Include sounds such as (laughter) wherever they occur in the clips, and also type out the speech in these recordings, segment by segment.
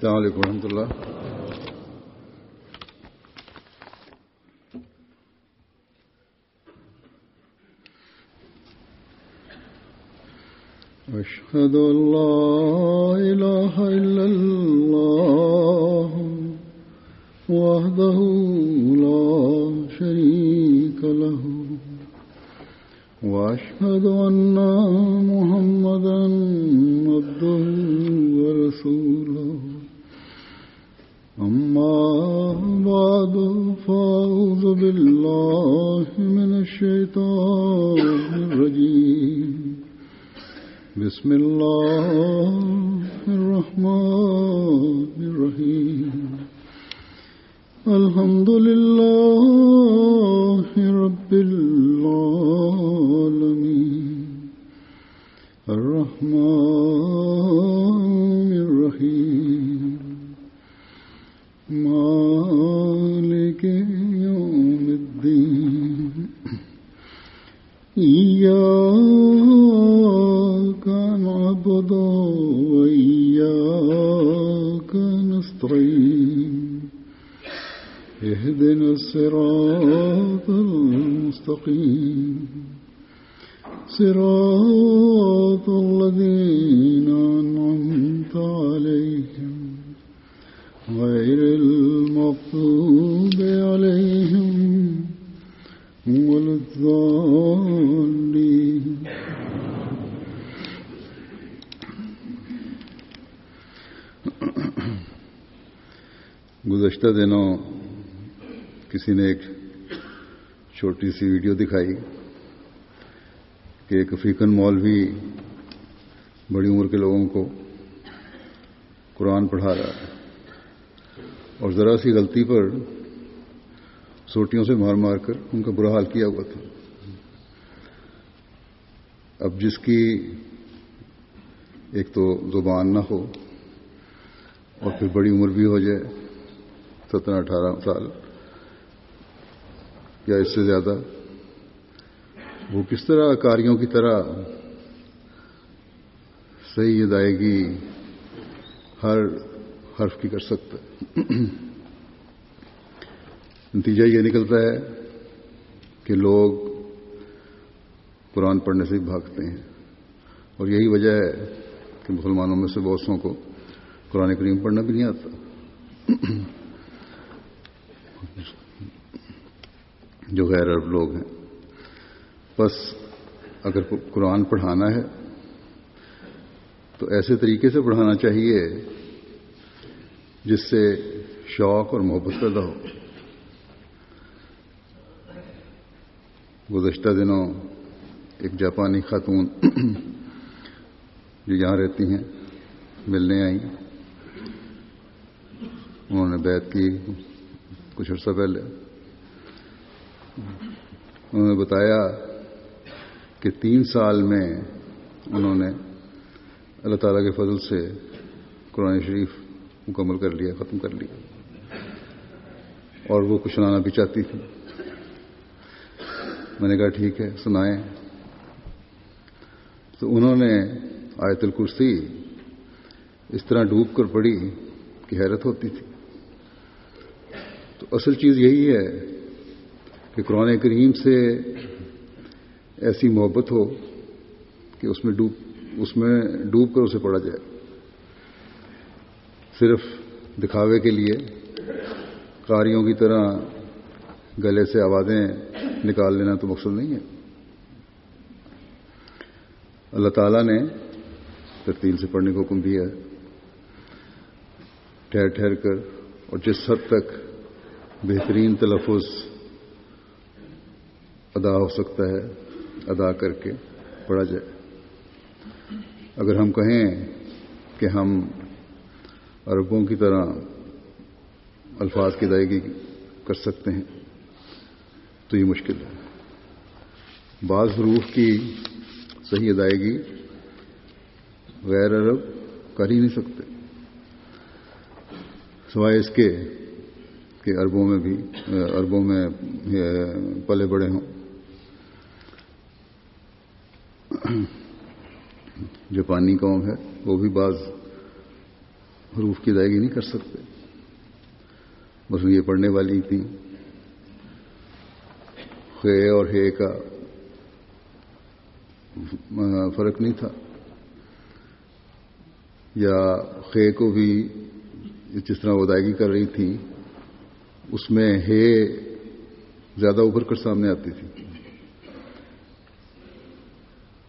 السلام علیکم ورحمۃ اللہ۔ أشهد أن لا إله إلا الله وحده لا شريك له وأشهد أن گزشتہ دنوں کسی نے ایک چھوٹی سی ویڈیو دکھائی کہ ایک افریقن مولوی بڑی عمر کے لوگوں کو قرآن پڑھا رہا ہے اور ذرا سی غلطی پر سوٹیوں سے مار مار کر ان کا برا حال کیا ہوا تھا۔ اب جس کی ایک تو زبان نہ ہو اور پھر بڑی عمر بھی ہو جائے سترہ اٹھارہ سال یا اس سے زیادہ۔ وہ کس طرح کاریوں کی طرح صحیح ادائیگی ہر حرف کی کر سکتا ہے۔ نتیجہ یہ نکلتا ہے کہ لوگ قرآن پڑھنے سے ہی بھاگتے ہیں۔ اور یہی وجہ ہے کہ مسلمانوں میں سے بہت سو کو قرآن کریم پڑھنا بھی نہیں آتا۔ جو غیر عرب لوگ ہیں۔ بس اگر قرآن پڑھانا ہے، تو ایسے طریقے سے پڑھانا چاہیے جس سے شوق اور محبت پیدا ہو۔ گزشتہ دنوں ایک جاپانی خاتون جو یہاں رہتی ہیں، ملنے آئیں۔ انہوں نے بیت کی کچھ عرصہ پہلے۔ انہوں نے بتایا کہ تین سال میں انہوں نے اللہ تعالیٰ کے فضل سے قرآن شریف مکمل کر لیا، ختم کر لیا۔ اور وہ کچھ سنانا بھی چاہتی تھی میں نے کہا، ٹھیک ہے، سنائیں۔ تو انہوں نے آیت الکرسی اس طرح ڈوب کر پڑی کہ حیرت ہوتی تھی۔ تو اصل چیز یہی ہے کہ قرآن کریم سے ایسی محبت ہو کہ اس میں ڈوب، اس میں ڈوب کر اسے پڑھا جائے۔ صرف دکھاوے کے لیے، قاریوں کی طرح گلے سے آوازیں نکال لینا تو مقصد نہیں ہے۔ اللہ تعالیٰ نے ترتیل سے پڑھنے کا حکم دیا ہے۔ ٹھہر ٹھہر کر اور جس حد تک بہترین تلفظ ادا ہو سکتا ہے، ادا کر کے پڑھا جائے۔ اگر ہم کہیں کہ ہم عربوں کی طرح الفاظ کی ادائیگی کر سکتے ہیں، تو یہ مشکل ہے۔ بعض حروف کی صحیح ادائیگی غیر عرب کر ہی نہیں سکتے۔ سوائے اس کے کہ عربوں میں بھی، عربوں میں پلے بڑے ہوں۔ جاپانی قوم ہے، وہ بھی بعض حروف کی ادائیگی نہیں کر سکتے۔ بس یہ پڑھنے والی تھیں خے اور ہے کا فرق نہیں تھا۔ یا خے کو بھی جس طرح ادائیگی کر رہی تھی اس میں ہے زیادہ ابھر کر سامنے آتی تھی۔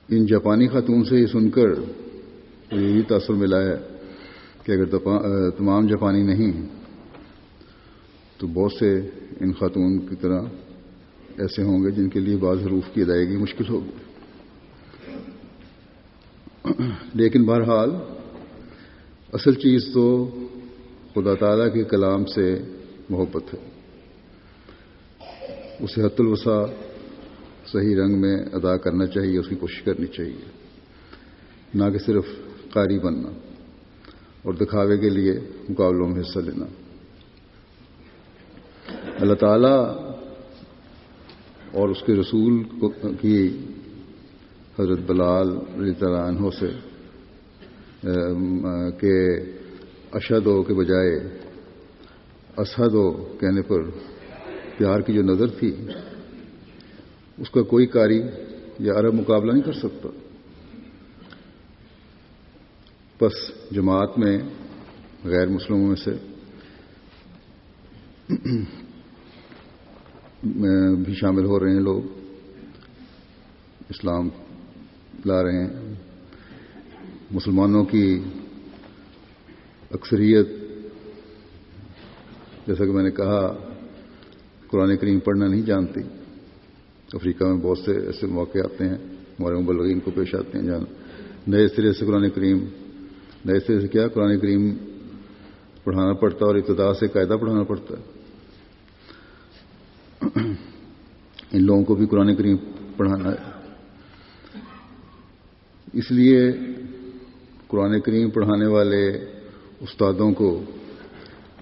ان جاپانی خاتون سے یہ سن کر یہ بھی تاثر ملا ہے کہ اگر تمام جاپانی نہیں، تو بہت سے ان خاتون کی طرح ایسے ہوں گے جن کے لیے بعض حروف کی ادائیگی مشکل ہوگی۔ لیکن بہرحال اصل چیز تو خدا تعالیٰ کے کلام سے محبت ہے۔ اسے حت الوسا صحیح رنگ میں ادا کرنا چاہیے، اس کی کوشش کرنی چاہیے۔ نہ کہ صرف قاری بننا اور دکھاوے کے لیے مقابلوں میں حصہ لینا۔ اللہ تعالیٰ اور اس کے رسول کی حضرت بلال رضی اللہ عنہ سے کہ اشد ہو کے بجائے اسد ہو کہنے پر پیار کی جو نظر تھی، اس کا کوئی کاری یا عرب مقابلہ نہیں کر سکتا۔ بس جماعت میں، غیر مسلموں میں سے، بھی شامل ہو رہے ہیں لوگ۔ اسلام لا رہے ہیں۔ مسلمانوں کی اکثریت جیسا کہ میں نے کہا، قرآن کریم پڑھنا نہیں جانتی۔ افریقہ میں بہت سے ایسے موقع آتے ہیں، ہمارے مبلغین کو پیش آتے ہیں جہاں نئے سرے سے قرآن کریم، نئے سرے سے کیا؟ قرآن کریم پڑھانا پڑتا اور ابتدا سے قاعدہ پڑھانا پڑتا ہے۔ ان لوگوں کو بھی قرآن کریم پڑھانا ہے۔ اس لیے قرآن کریم پڑھانے والے استادوں کو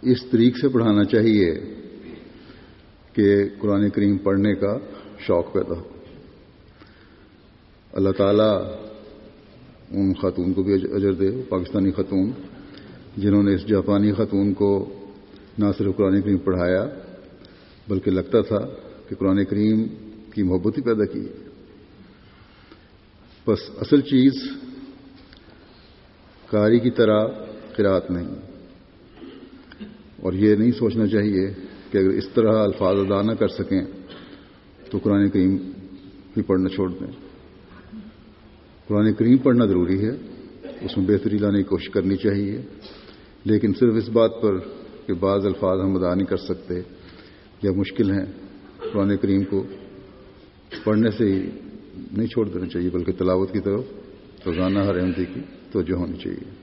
اس طریق سے پڑھانا چاہیے کہ قرآن کریم پڑھنے کا شوق پیدا ہو۔ اللہ تعالیٰ ان خاتون کو بھی اجر دے پاکستانی خاتون، جنہوں نے اس جاپانی خاتون کو نہ صرف قرآن کریم پڑھایا، بلکہ لگتا تھا کہ قرآن کریم کی محبت ہی پیدا کی۔ بس اصل چیز کاری کی طرح قرات نہیں۔ اور یہ نہیں سوچنا چاہیے کہ اگر اس طرح الفاظ ادا نہ کر سکیں تو قرآن کریم ہی پڑھنا چھوڑ دیں۔ قرآن کریم پڑھنا ضروری ہے، اس میں بہتری لانے کی کوشش کرنی چاہیے، لیکن صرف اس بات پر کہ بعض الفاظ ہم ادا نہیں کر سکتے۔ یا مشکل ہیں، قرآن کریم کو پڑھنے سے ہی نہیں چھوڑ دینا چاہیے، بلکہ تلاوت کی طرف روزانہ ہر احمدی کی توجہ ہونی چاہیے۔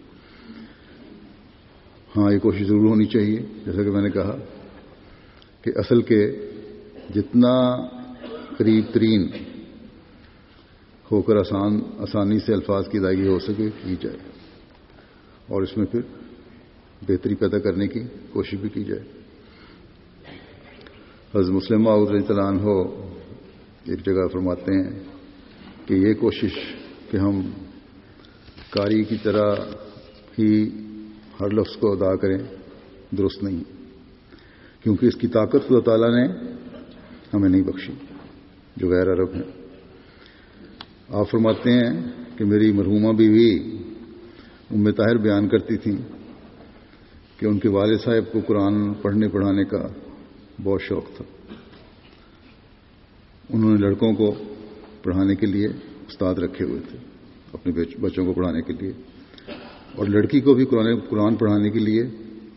ہاں یہ کوشش ضرور ہونی چاہیے، جیسا کہ میں نے کہا کہ اصل کے جتنا قریب ترین ہو کر آسان، آسانی سے الفاظ کی ادائیگی ہو سکے، کی جائے۔ اور اس میں پھر بہتری پیدا کرنے کی کوشش بھی کی جائے۔ حضرت مسلم عنہ ہو ایک جگہ فرماتے ہیں کہ یہ کوشش کہ ہم کاری کی طرح ہی ہر لفظ کو ادا کریں، درست نہیں۔ کیونکہ اس کی طاقت خدا تعالیٰ نے ہمیں نہیں بخشی، جو غیر عرب ہیں۔ آپ فرماتے ہیں کہ میری مرحومہ بیوی ام طاہر بیان کرتی تھیں کہ ان کے والد صاحب کو قرآن پڑھنے پڑھانے کا بہت شوق تھا۔ انہوں نے لڑکوں کو پڑھانے کے لیے استاد رکھے ہوئے تھے، اپنے بچوں کو پڑھانے کے لیے۔ اور لڑکی کو بھی قرآن قرآن پڑھانے کے لیے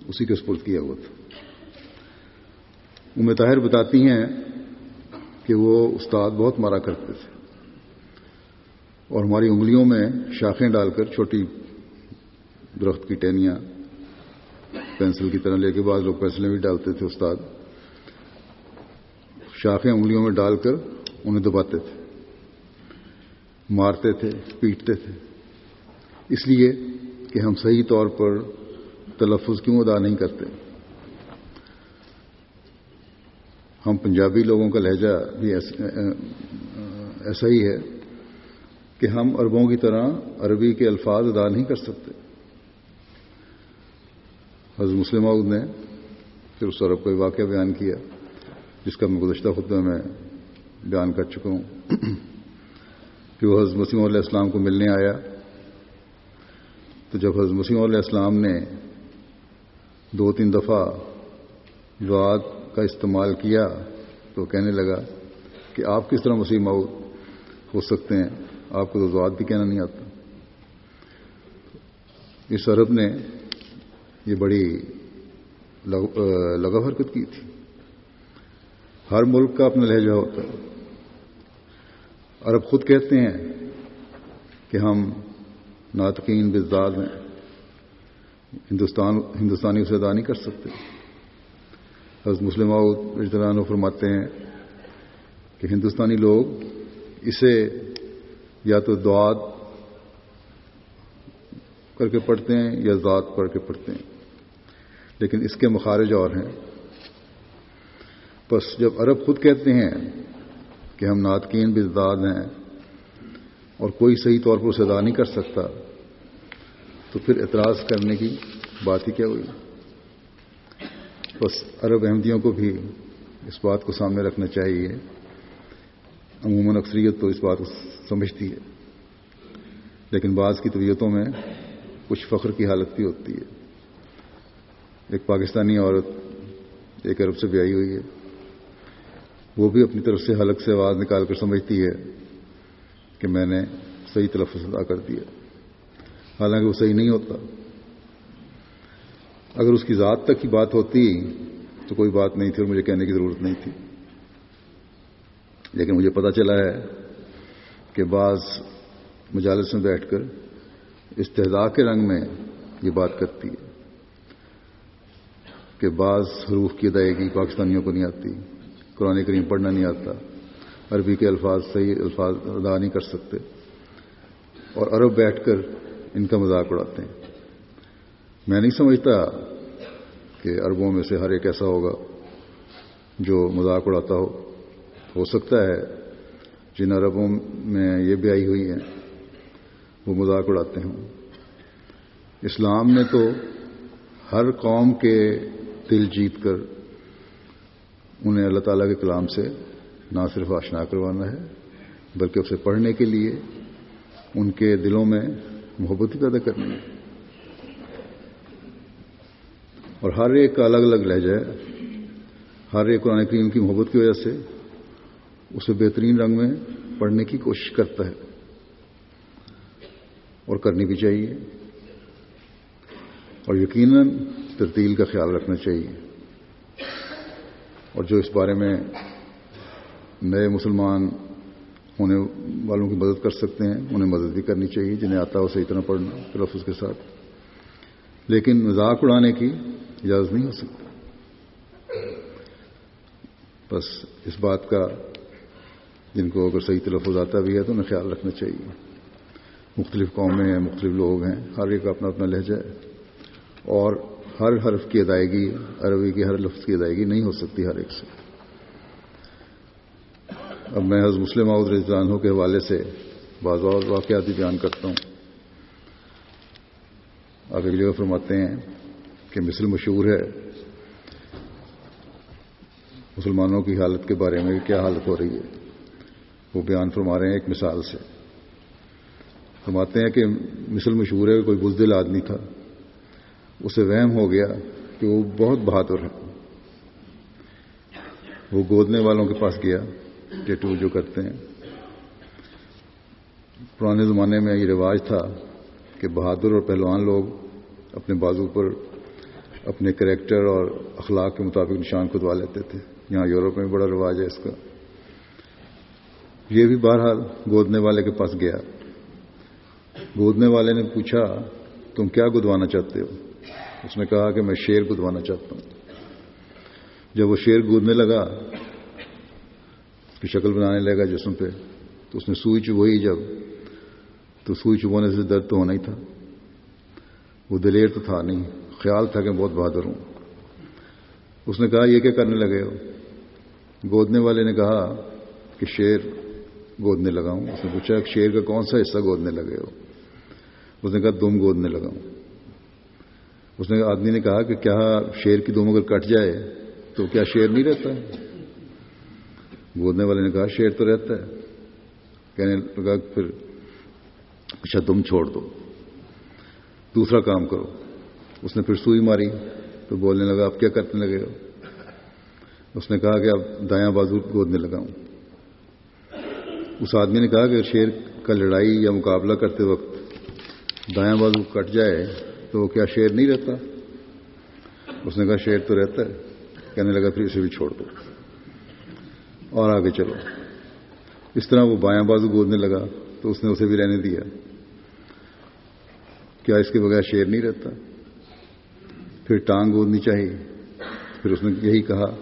اسی کے سپرد کیا ہوا تھا۔ ام طاہر بتاتی ہیں کہ وہ استاد بہت مارا کرتے تھے۔ اور ہماری انگلیوں میں شاخیں ڈال کر چھوٹی درخت کی ٹہنیاں پینسل کی طرح لے کے بعض لوگ پینسلیں بھی ڈالتے تھے استاد۔ شاخیں انگلیوں میں ڈال کر انہیں دباتے تھے، مارتے تھے، پیٹتے تھے۔ اس لیے کہ ہم صحیح طور پر تلفظ کیوں ادا نہیں کرتے؟ ہم پنجابی لوگوں کا لہجہ بھی ایسا ہی ہے کہ ہم عربوں کی طرح عربی کے الفاظ ادا نہیں کر سکتے۔ حضرت مسلم عود نے پھر اس عرب کو واقعہ بیان کیا، جس کا میں گزشتہ خطبہ میں بیان کر چکا ہوں۔ (clears throat) کہ وہ حضرت مسیم علیہ السلام کو ملنے آیا۔ تو جب حضرت مسیم علیہ السلام نے دو تین دفعہ وعد کا استعمال کیا تو کہنے لگا کہ آپ کس طرح مسیح مئو ہو سکتے ہیں؟ آپ کو تو وعد بھی کہنا نہیں آتا۔ اس عرب نے یہ بڑی لگا حرکت کی تھی۔ ہر ملک کا اپنا لہجہ ہوتا ہے۔ عرب خود کہتے ہیں کہ ہم ناطقین بزداد ہیں۔ ہندوستان ہندوستانی اسے ادا نہیں کر سکتے۔ حضرت مسلم اجتران فرماتے ہیں کہ ہندوستانی لوگ اسے یا تو دعات کر کے پڑھتے ہیں یا ذات پڑھ کے پڑھتے ہیں۔ لیکن اس کے مخارج اور ہیں۔ بس جب عرب خود کہتے ہیں کہ ہم ناطقین بزداد ہیں اور کوئی صحیح طور پر اسے ادا نہیں کر سکتا، تو پھر اعتراض کرنے کی بات ہی کیا ہوئی؟ بس عرب احمدیوں کو بھی اس بات کو سامنے رکھنا چاہیے۔ عموماً اکثریت تو اس بات کو سمجھتی ہے، لیکن بعض کی طبیعتوں میں کچھ فخر کی حالت بھی ہوتی ہے۔ ایک پاکستانی عورت ایک عرب سے بیائی ہوئی ہے، وہ بھی اپنی طرف سے حلق سے آواز نکال کر سمجھتی ہے کہ میں نے صحیح تلفظ ادا کر دیا۔ حالانکہ وہ صحیح نہیں ہوتا۔ اگر اس کی ذات تک کی بات ہوتی تو کوئی بات نہیں تھی اور مجھے کہنے کی ضرورت نہیں تھی۔ لیکن مجھے پتا چلا ہے کہ بعض مجالس میں بیٹھ کر استحدا کے رنگ میں یہ بات کرتی ہے کہ بعض حروف کی ادائیگی پاکستانیوں کو نہیں آتی، قرآن کریم پڑھنا نہیں آتا۔ عربی کے الفاظ صحیح الفاظ ادا نہیں کر سکتے۔ اور عرب بیٹھ کر ان کا مذاق اڑاتے ہیں۔ میں نہیں سمجھتا کہ عربوں میں سے ہر ایک ایسا ہوگا جو مذاق اڑاتا ہو۔ ہو سکتا ہے جن عربوں میں یہ بھی آئی ہوئی ہیں، وہ مذاق اڑاتے ہوں۔ اسلام نے تو ہر قوم کے دل جیت کر انہیں اللہ تعالیٰ کے کلام سے نہ صرف آشنا کروانا ہے، بلکہ اسے پڑھنے کے لیے، ان کے دلوں میں محبت پیدا کرنی ہے۔ اور ہر ایک کا الگ الگ لہجہ ہے۔ ہر ایک قرآن کریم کی محبت کی وجہ سے اسے بہترین رنگ میں پڑھنے کی کوشش کرتا ہے۔ اور کرنی بھی چاہیے۔ اور یقیناً ترتیل کا خیال رکھنا چاہیے۔ اور جو اس بارے میں نئے مسلمان ہونے والوں کی مدد کر سکتے ہیں، انہیں مدد بھی کرنی چاہیے، جنہیں آتا ہو صحیح طرح پڑھنا، تلفظ کے ساتھ۔ لیکن مذاق اڑانے کی اجازت نہیں ہو سکتی۔ بس اس بات کا جن کو اگر صحیح تلفظ آتا بھی ہے تو انہیں خیال رکھنا چاہیے۔ مختلف قومیں ہیں، مختلف لوگ ہیں، ہر ایک اپنا اپنا لہجہ ہے۔ اور ہر حرف کی ادائیگی، عربی کی ہر لفظ کی ادائیگی نہیں ہو سکتی ہر ایک سے۔ اب میں حضرت مسلم عود رضوان کے حوالے سے بعض اور واقعاتی بیان کرتا ہوں۔ آپ ایک جگہ فرماتے ہیں کہ مثل مشہور ہے۔ مسلمانوں کی حالت کے بارے میں کیا حالت ہو رہی ہے؟ وہ بیان فرما رہے ہیں ایک مثال سے۔ فرماتے ہیں کہ مثل مشہور ہے، کوئی بزدل آدمی تھا۔ اسے وہم ہو گیا کہ وہ بہت بہادر ہے۔ وہ گودنے والوں کے پاس گیا۔ ٹیٹو جو کرتے ہیں۔ پرانے زمانے میں یہ رواج تھا کہ بہادر اور پہلوان لوگ اپنے بازو پر اپنے کریکٹر اور اخلاق کے مطابق نشان کھدوا لیتے تھے۔ یہاں یورپ میں بڑا رواج ہے اس کا۔ یہ بھی بہرحال گودنے والے کے پاس گیا۔ گودنے والے نے پوچھا، تم کیا گدوانا چاہتے ہو؟ اس نے کہا کہ میں شیر گدوانا چاہتا ہوں۔ جب وہ شیر گودنے لگا اس کی شکل بنانے لگا جسم پہ، تو اس نے سوئی چبوئی جب، تو سوئی چبونے سے درد تو ہونا ہی تھا۔ وہ دلیر تو تھا نہیں، خیال تھا کہ بہت بہادر ہوں۔ اس نے کہا، یہ کیا کرنے لگے ہو؟ گودنے والے نے کہا کہ شیر گودنے لگا ہوں۔ اس نے پوچھا، شیر کا کون سا حصہ گودنے لگے ہو؟ اس نے کہا، دم گودنے لگا ہوں۔ اس نے، آدمی نے کہا کہ کیا شیر کی دوم اگر کٹ جائے تو کیا شیر نہیں رہتا؟ گودنے والے نے کہا شیر تو رہتا ہے۔ کہنے لگا پھر اچھا تم چھوڑ دو۔ دوسرا کام کرو۔ اس نے پھر سوئی ماری تو بولنے لگا اب کیا کرنے لگے ہو؟ اس نے کہا کہ اب دایاں بازو گودنے لگا ہوں۔ اس آدمی نے کہا کہ شیر کا لڑائی یا مقابلہ کرتے وقت دایاں بازو کٹ جائے تو وہ کیا شیر نہیں رہتا؟ اس نے کہا شیر تو رہتا ہے۔ کہنے لگا پھر اسے بھی چھوڑ دو۔ اور آگے چلو۔ اس طرح وہ بایاں بازو گودنے لگا تو اس نے اسے بھی رہنے دیا۔ کیا اس کے بغیر شیر نہیں رہتا؟ پھر ٹانگ گودنی چاہیے۔ پھر اس نے یہی کہا۔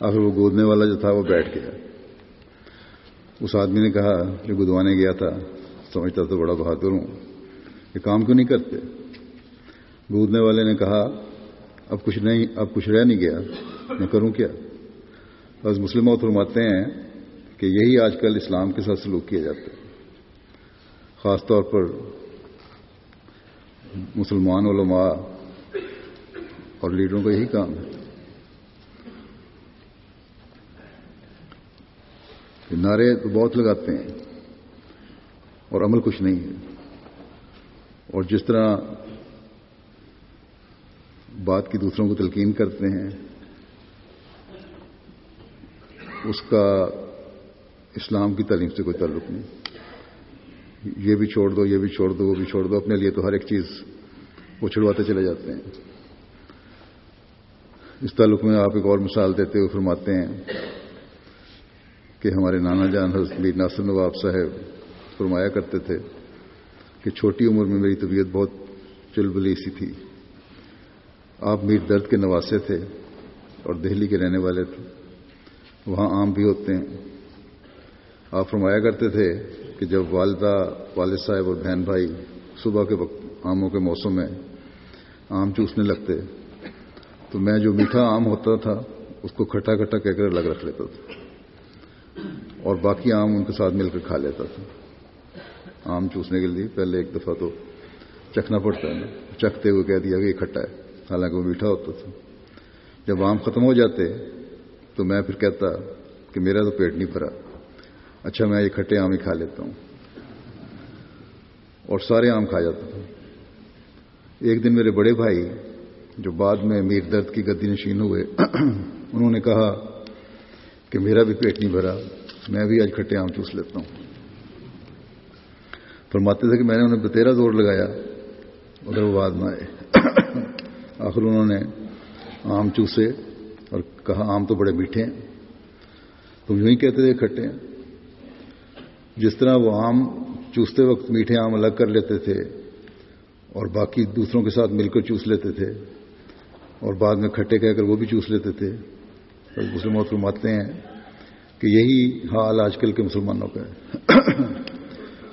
آخر وہ گودنے والا جو تھا وہ بیٹھ گیا۔ اس آدمی نے کہا جو گدوانے گیا تھا، سمجھتا تو بڑا بہادر ہوں۔ یہ کام کیوں نہیں کرتے؟ گودنے والے نے کہا، اب کچھ نہیں، اب کچھ رہ نہیں گیا، میں کروں کیا؟ بس مسلم فرماتے ہیں کہ یہی آج کل اسلام کے ساتھ سلوک کیا جاتا ہے۔ خاص طور پر مسلمان علماء اور لیڈروں کا یہی کام ہے کہ نعرے تو بہت لگاتے ہیں اور عمل کچھ نہیں ہے۔ اور جس طرح بات کی دوسروں کو تلقین کرتے ہیں اس کا اسلام کی تعلیم سے کوئی تعلق نہیں۔ یہ بھی چھوڑ دو، یہ بھی چھوڑ دو، وہ بھی چھوڑ دو، اپنے لیے تو ہر ایک چیز وہ چھڑواتے چلے جاتے ہیں۔ اس تعلق میں آپ ایک اور مثال دیتے ہوئے فرماتے ہیں کہ ہمارے نانا جان حضرت میر ناصر نواب صاحب فرمایا کرتے تھے کہ چھوٹی عمر میں میری طبیعت بہت چلبلی سی تھی۔ آپ میر درد کے نواسے تھے اور دہلی کے رہنے والے تھے۔ وہاں آم بھی ہوتے ہیں۔ آپ فرمایا کرتے تھے کہ جب والدہ، والد صاحب اور بہن بھائی صبح کے وقت آموں کے موسم میں آم چوسنے لگتے، تو میں جو میٹھا آم ہوتا تھا، اس کو کھٹا کھٹا کہہ کر الگ رکھ لیتا تھا۔ اور باقی آم ان کے ساتھ مل کر کھا لیتا تھا۔ آم چوسنے کے لیے پہلے ایک دفعہ تو چکھنا پڑتا ہے۔ چکھتے ہوئے کہہ دیا کہ یہ کھٹا ہے، حالانکہ وہ میٹھا ہوتا تھا۔ جب آم ختم ہو جاتے تو میں پھر کہتا کہ میرا تو پیٹ نہیں بھرا۔ اچھا میں یہ کھٹے آم ہی کھا لیتا ہوں۔ اور سارے آم کھا جاتا تھا ایک دن میرے بڑے بھائی جو بعد میں میر درد کی گدی نشین ہوئے، انہوں نے کہا کہ میرا بھی پیٹ نہیں بھرا، میں بھی آج کھٹے آم چوس لیتا ہوں۔ فرماتے تھے کہ میں نے انہیں بتیرا زور لگایا ادھر وہ بعد میں آئے۔ (coughs) آخر انہوں نے آم چوسے۔ اور کہا آم تو بڑے میٹھے ہیں۔ تم یوں ہی کہتے تھے کھٹے ہیں۔ جس طرح وہ آم چوستے وقت میٹھے آم الگ کر لیتے تھے اور باقی دوسروں کے ساتھ مل کر چوس لیتے تھے اور بعد میں کھٹے کہہ کر وہ بھی چوس لیتے تھے۔ مسلم فرماتے ہیں کہ یہی حال آج کل کے مسلمانوں کا ہے۔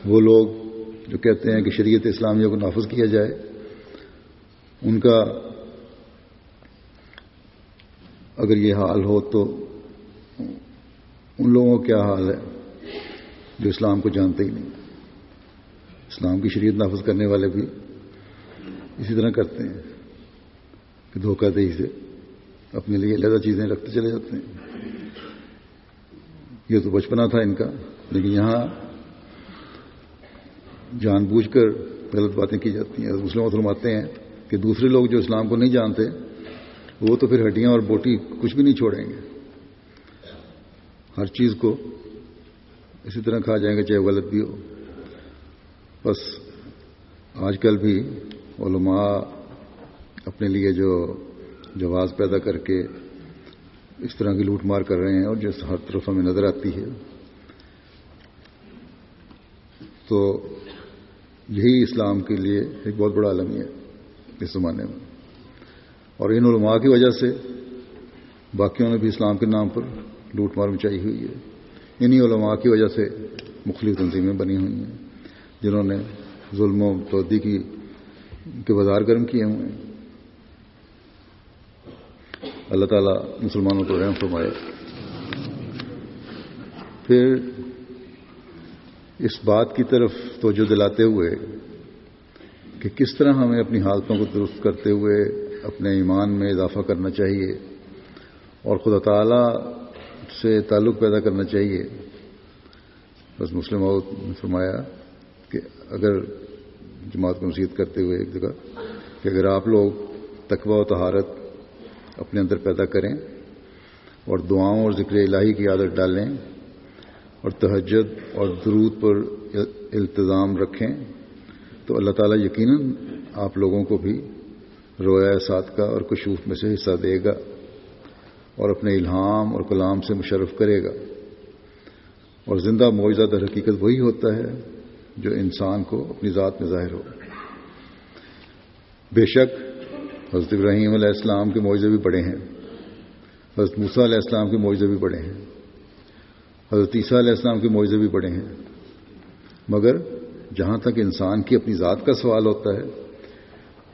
وہ لوگ جو کہتے ہیں کہ شریعت اسلامیہ کو نافذ کیا جائے، ان کا اگر یہ حال ہو تو ان لوگوں کا کیا حال ہے جو اسلام کو جانتے ہی نہیں؟ اسلام کی شریعت نافذ کرنے والے بھی اسی طرح کرتے ہیں کہ دھوکہ دہی سے اپنے لیے علیحدہ چیزیں رکھتے چلے جاتے ہیں۔ یہ تو بچپنا تھا ان کا، لیکن یہاں جان بوجھ کر غلط باتیں کی جاتی ہیں۔ مسلم فرماتے ہیں کہ دوسرے لوگ جو اسلام کو نہیں جانتے وہ تو پھر ہڈیاں اور بوٹی کچھ بھی نہیں چھوڑیں گے۔ ہر چیز کو اسی طرح کھا جائیں گے، چاہے غلط بھی ہو۔ بس آج کل بھی علماء اپنے لیے جو جواز پیدا کر کے اس طرح کی لوٹ مار کر رہے ہیں اور جس ہر طرف ہمیں نظر آتی ہے۔ تو یہی اسلام کے لیے ایک بہت بڑا عالمی ہے۔ اس زمانے میں اور ان علماء کی وجہ سے باقیوں نے بھی اسلام کے نام پر لوٹ مار مچائی ہوئی ہے۔ انہی علماء کی وجہ سے مختلف تنظیمیں بنی ہوئی ہیں، جنہوں نے ظلم و تودی کی کے بازار گرم کیے ہوئے ہیں۔ اللہ تعالیٰ مسلمانوں کو رحم فرمائے۔ پھر اس بات کی طرف توجہ دلاتے ہوئے کہ کس طرح ہمیں اپنی حالتوں کو درست کرتے ہوئے اپنے ایمان میں اضافہ کرنا چاہیے اور خدا تعالی سے تعلق پیدا کرنا چاہیے۔ بس مسلم نے فرمایا کہ اگر جماعت کو نصیحت کرتے ہوئے ایک جگہ کہ اگر آپ لوگ تقوی و تہارت اپنے اندر پیدا کریں اور دعاؤں اور ذکر الہی کی عادت ڈالیں اور تہجد اور درود پر التظام رکھیں تو اللہ تعالیٰ یقیناً آپ لوگوں کو بھی رویا سات کا اور کشوف میں سے حصہ دے گا اور اپنے الہام اور کلام سے مشرف کرے گا۔ اور زندہ معجزہ در حقیقت وہی ہوتا ہے جو انسان کو اپنی ذات میں ظاہر ہو۔ بے شک حضرت ابراہیم علیہ السلام کے معجزے بھی بڑے ہیں۔ حضرت موسیٰ علیہ السلام کے معجزے بھی بڑے ہیں۔ حضرت عیسیٰ علیہ السلام کے معجزے بھی بڑے ہیں۔ مگر جہاں تک انسان کی اپنی ذات کا سوال ہوتا ہے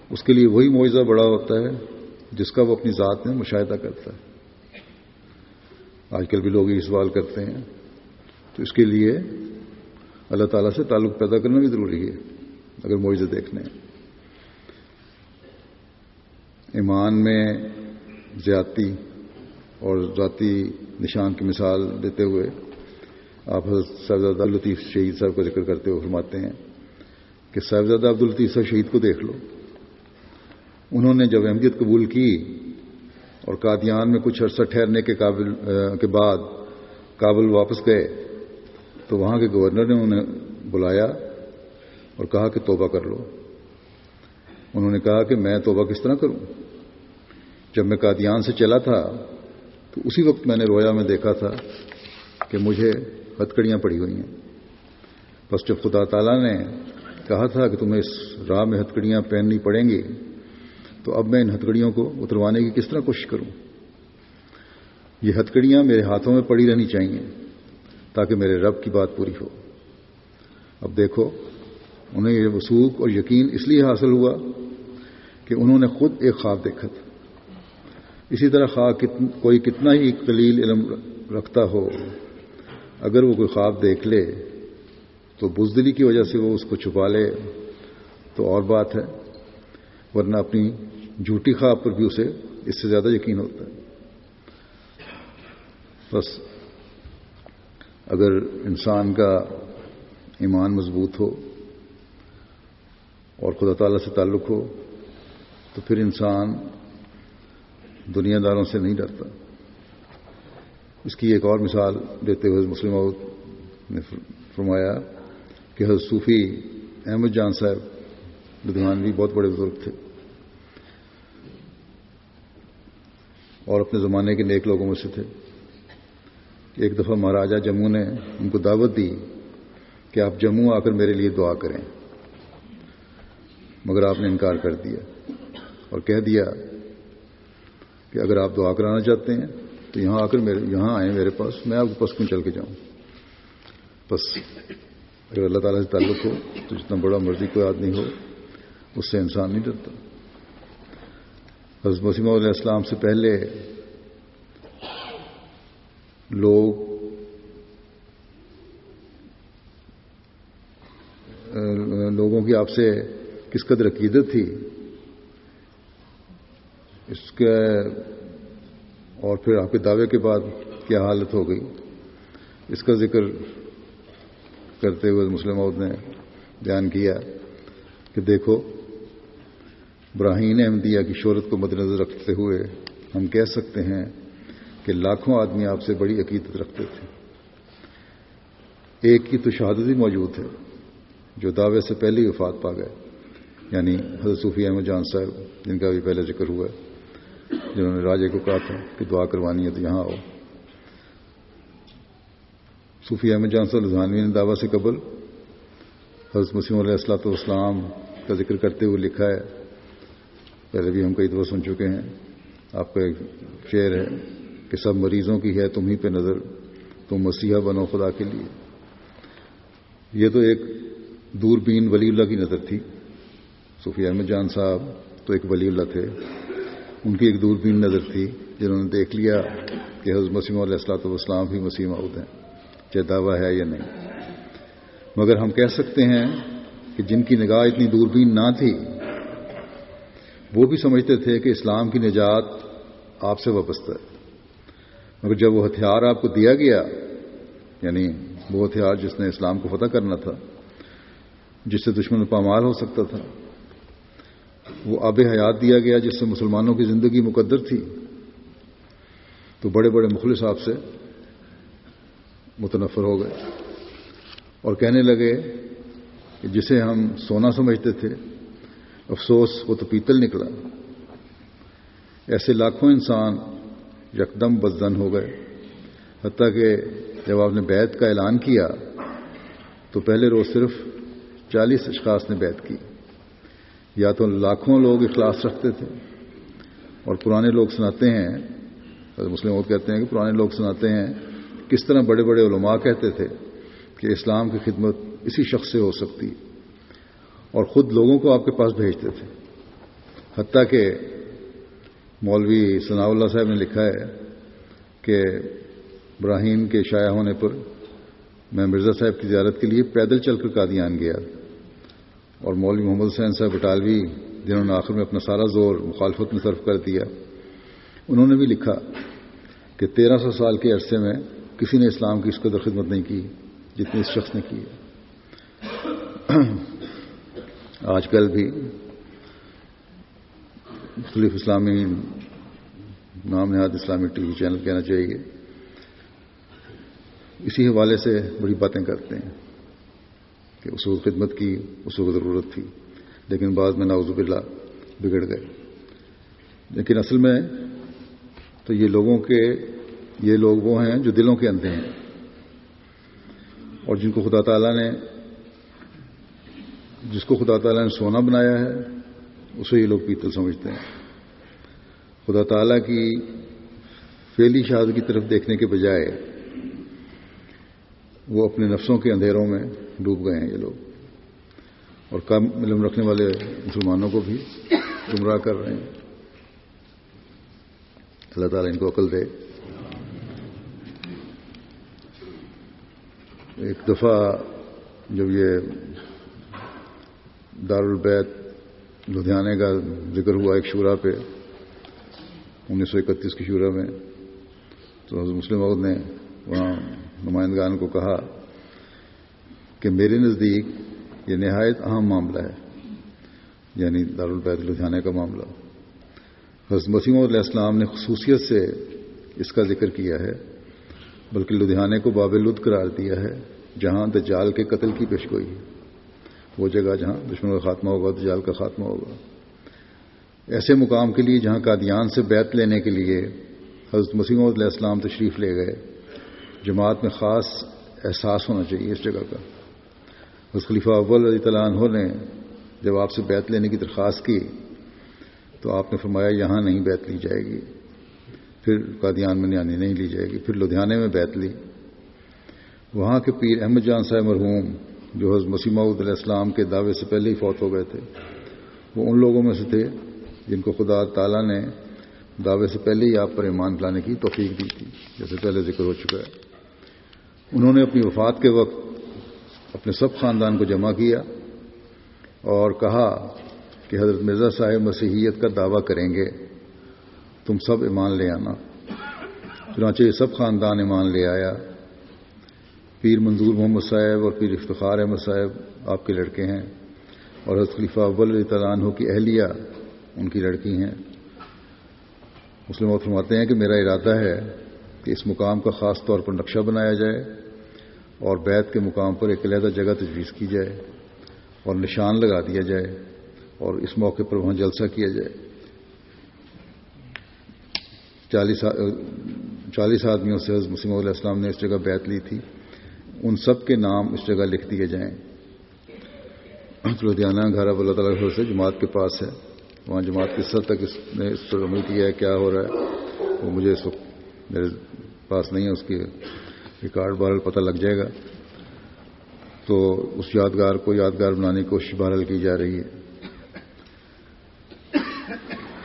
اس کے لیے وہی معجزہ بڑا ہوتا ہے جس کا وہ اپنی ذات میں مشاہدہ کرتا ہے۔ آج کل بھی لوگ یہ سوال کرتے ہیں۔ تو اس کے لیے اللہ تعالیٰ سے تعلق پیدا کرنا بھی ضروری ہے، اگر معجزے دیکھنے ہیں ایمان میں زیادتی اور ذاتی نشان کی مثال دیتے ہوئے آپ حضرت صاحبزادہ الطیف شہید صاحب کا ذکر کرتے ہوئے فرماتے ہیں کہ صاحبزادہ عبد الطیف صاحب شہید کو دیکھ لو۔ انہوں نے جب احمدیت قبول کی اور قادیان میں کچھ عرصہ ٹھہرنے کے قابل کے بعد کابل واپس گئے، تو وہاں کے گورنر نے انہیں بلایا اور کہا کہ توبہ کر لو۔ انہوں نے کہا کہ میں توبہ کس طرح کروں؟ جب میں قادیان سے چلا تھا تو اسی وقت میں نے رویا، میں دیکھا تھا کہ مجھے ہتکڑیاں پڑی ہوئی ہیں۔ بس جب خدا تعالیٰ نے کہا تھا کہ تمہیں اس راہ میں ہتکڑیاں پہننی پڑیں گی تو اب میں ان ہتکڑیوں کو اتروانے کی کس طرح کوشش کروں؟ یہ ہتکڑیاں میرے ہاتھوں میں پڑی رہنی چاہیے تاکہ میرے رب کی بات پوری ہو۔ اب دیکھو، انہیں یہ وسوخ اور یقین اس لیے حاصل ہوا کہ انہوں نے خود ایک خواب دیکھا تھا۔ اسی طرح خواب کوئی کتنا ہی قلیل علم رکھتا ہو، اگر وہ کوئی خواب دیکھ لے تو بزدلی کی وجہ سے وہ اس کو چھپا لے تو اور بات ہے، ورنہ اپنی جھوٹی خواب پر بھی اسے اس سے زیادہ یقین ہوتا ہے۔ بس اگر انسان کا ایمان مضبوط ہو اور خدا تعالیٰ سے تعلق ہو تو پھر انسان دنیا داروں سے نہیں ڈرتا۔ اس کی ایک اور مثال دیتے ہوئے مسلم نے فرمایا کہ حضرت صوفی احمد جان صاحب لدھیانوی بہت بڑے بزرگ تھے۔ اور اپنے زمانے کے نیک لوگوں میں سے تھے ایک دفعہ مہاراجا جموں نے ان کو دعوت دی کہ آپ جموں آ کر میرے لیے دعا کریں۔ مگر آپ نے انکار کر دیا اور کہہ دیا کہ اگر آپ دعا کرانا چاہتے ہیں تو یہاں آ کر میرے یہاں آئیں میرے پاس، میں آپ کے پاس کیوں چل کے جاؤں؟ بس، اگر اللہ تعالیٰ سے تعلق ہو تو جتنا بڑا مرضی کوئی آدمی ہو، اس سے انسان نہیں ڈرتا۔ حضرت مسیم علیہ السلام سے پہلے لوگ لوگوں کی آپ سے کس قدر عقیدت تھی؟ اس کے اور پھر آپ کے دعوے کے بعد کیا حالت ہو گئی؟ اس کا ذکر کرتے ہوئے مسلم عود نے بیان کیا کہ دیکھو براہین احمدیہ کی شہرت کو مد نظر رکھتے ہوئے ہم کہہ سکتے ہیں کہ لاکھوں آدمی آپ سے بڑی عقیدت رکھتے تھے۔ ایک کی تو شہادت ہی موجود ہے، جو دعوے سے پہلے ہی وفات پا گئے یعنی حضرت صوفی احمد جان صاحب، جن کا بھی پہلے ذکر ہوا ہے، جنہوں نے راجے کو کہا تھا کہ دعا کروانی ہے تو یہاں آؤ۔ صوفی احمد جان صاحب لدھانوی نے دعوی سے قبل حضرت مسیم علیہ السلاۃ والسلام کا ذکر کرتے ہوئے لکھا ہے پہلے بھی ہم کئی دفعہ سن چکے ہیں، آپ کا ایک شعر ہے کہ سب مریضوں کی ہے تم ہی پہ نظر، تم مسیحا بنو خدا کے لیے۔ یہ تو ایک دوربین ولی اللہ کی نظر تھی۔ صوفی احمد جان صاحب تو ایک ولی اللہ تھے۔ ان کی ایک دوربین نظر تھی، جنہوں نے دیکھ لیا کہ حضرت مسیم علیہ السلاۃ والسلام بھی مسیم عود ہیں، چاہے دعویٰ ہے یا نہیں۔ مگر ہم کہہ سکتے ہیں کہ جن کی نگاہ اتنی دوربین نہ تھی وہ بھی سمجھتے تھے کہ اسلام کی نجات آپ سے وابستہ ہے۔ مگر جب وہ ہتھیار آپ کو دیا گیا یعنی وہ ہتھیار جس نے اسلام کو فتح کرنا تھا، جس سے دشمن پامال ہو سکتا تھا، وہ آب حیات دیا گیا جس سے مسلمانوں کی زندگی مقدر تھی۔ تو بڑے بڑے مخلص آپ سے متنفر ہو گئے اور کہنے لگے کہ جسے ہم سونا سمجھتے تھے افسوس، وہ تو پیتل نکلا۔ ایسے لاکھوں انسان یکدم بدزن ہو گئے۔ حتیٰ کہ جب آپ نے بیت کا اعلان کیا، تو پہلے روز صرف چالیس اشخاص نے بیت کی۔ یا تو لاکھوں لوگ اخلاص رکھتے تھے۔ اور پرانے لوگ سناتے ہیں مسلم اور کہتے ہیں کہ پرانے لوگ سناتے ہیں، کس طرح بڑے بڑے علماء کہتے تھے کہ اسلام کی خدمت اسی شخص سے ہو سکتی۔ اور خود لوگوں کو آپ کے پاس بھیجتے تھے۔ حتیٰ کہ مولوی ثناء اللہ صاحب نے لکھا ہے کہ ابراہیم کے شائع ہونے پر میں مرزا صاحب کی زیارت کے لیے پیدل چل کر قادیان گیا۔ اور مولوی محمد حسین صاحب اٹالوی جنہوں نے آخر میں اپنا سارا زور مخالفت میں صرف کر دیا۔ انہوں نے بھی لکھا کہ تیرہ سو سال کے عرصے میں کسی نے اسلام کی اس قدر خدمت نہیں کی جتنی اس شخص نے کی۔ ہے آج کل بھی مختلف اسلامی نام نہاد اسلامی ٹی وی چینل کہنا چاہیے۔ اسی حوالے سے بڑی باتیں کرتے ہیں کہ اس وقت خدمت کی اس ضرورت تھی، لیکن بعد میں ناوزب اللہ بگڑ گئے۔ لیکن اصل میں تو یہ لوگوں کے، یہ لوگ وہ ہیں جو دلوں کے اندھے ہیں۔ اور جن کو خدا تعالیٰ نے جس کو خدا تعالیٰ نے سونا بنایا ہے، اسے یہ لوگ پیتل سمجھتے ہیں۔ خدا تعالیٰ کی فیلی شاد کی طرف دیکھنے کے بجائے وہ اپنے نفسوں کے اندھیروں میں ڈوب گئے ہیں یہ لوگ۔ اور کم علم رکھنے والے مسلمانوں کو بھی گمراہ کر رہے ہیں۔ اللہ تعالیٰ ان کو عقل دے۔ ایک دفعہ جب یہ دارالبیت لدھیانے کا ذکر ہوا ایک شورا پہ، انیس سو اکتیس کی شورا میں۔ تو حضرت مسلم عورت نے وہاں نمائندگان کو کہا کہ میرے نزدیک یہ نہایت اہم معاملہ ہے یعنی دارالبیت لدھیانے کا معاملہ۔ حضرت مسیم علیہ السلام نے خصوصیت سے اس کا ذکر کیا ہے، بلکہ لدھیانے کو باب لد قرار دیا ہے، جہاں دجال کے قتل کی پیشگوئی وہ جگہ جہاں دشمن کا خاتمہ ہوگا، دجال کا خاتمہ ہوگا۔ ایسے مقام کے لیے جہاں قادیان سے بیت لینے کے لیے حضرت مسیم علیہ السلام تشریف لے گئے، جماعت میں خاص احساس ہونا چاہیے اس جگہ کا۔ حضرت خلیفہ اول علی تعالیٰ عنہ نے جب آپ سے بیت لینے کی درخواست کی تو آپ نے فرمایا، یہاں نہیں بیت لی جائے گی۔ پھر قادیان میں نیانی نہیں لی جائے گی، پھر لدھیانے میں بیت لی۔ وہاں کے پیر احمد جان صاحب مرحوم جو حضرت مسیمہ علیہ السلام کے دعوے سے پہلے ہی فوت ہو گئے تھے، وہ ان لوگوں میں سے تھے جن کو خدا تعالیٰ نے دعوے سے پہلے ہی آپ پر ایمان لانے کی توفیق دی تھی، جیسے پہلے ذکر ہو چکا ہے۔ انہوں نے اپنی وفات کے وقت اپنے سب خاندان کو جمع کیا اور کہا کہ حضرت مرزا صاحب مسیحیت کا دعویٰ کریں گے، تم سب ایمان لے آنا، چنانچہ یہ سب خاندان ایمان لے آیا۔ پیر منظور محمد صاحب اور پیر افتخار احمد صاحب آپ کے لڑکے ہیں اور حضرت خلیفہ اول علی تعالیٰ عنہ کی اہلیہ ان کی لڑکی ہیں۔ مسلم فرماتے ہیں کہ میرا ارادہ ہے کہ اس مقام کا خاص طور پر نقشہ بنایا جائے اور بیت کے مقام پر ایک علیحدہ جگہ تجویز کی جائے اور نشان لگا دیا جائے اور اس موقع پر وہاں جلسہ کیا جائے۔ چالیس چالیس آدمیوں سے حضرت مسلم علیہ السلام نے اس جگہ بیت لی تھی۔ ان سب کے نام اس جگہ لکھ دیے جائیں۔ لدھیانہ گھر اب اللہ تعالیٰ سے جماعت کے پاس ہے۔ وہاں جماعت کس حد تک اس نے اس پر عمل کیا ہے، کیا ہو رہا ہے، وہ مجھے اس وقت میرے پاس نہیں ہے، اس کی ریکارڈ بہرحال پتہ لگ جائے گا۔ تو اس یادگار کو یادگار بنانے کی کوشش بہرحال کی جا رہی ہے۔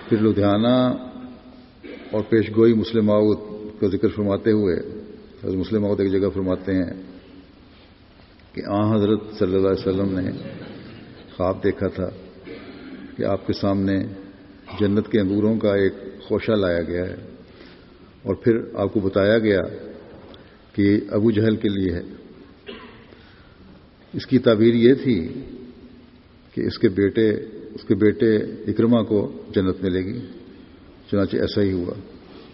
پھر لدھیانہ اور پیشگوئی مسلم مسلم کا ذکر فرماتے ہوئے، حضرت مسلم ایک جگہ فرماتے ہیں۔ کہ آ حضرت صلی اللہ علیہ وسلم نے خواب دیکھا تھا کہ آپ کے سامنے جنت کے انگوروں کا ایک خوشہ لایا گیا ہے اور پھر آپ کو بتایا گیا کہ ابو جہل کے لیے ہے۔ اس کی تعبیر یہ تھی کہ اس کے بیٹے، اس کے بیٹے اکرما کو جنت ملے گی، چنانچہ ایسا ہی ہوا۔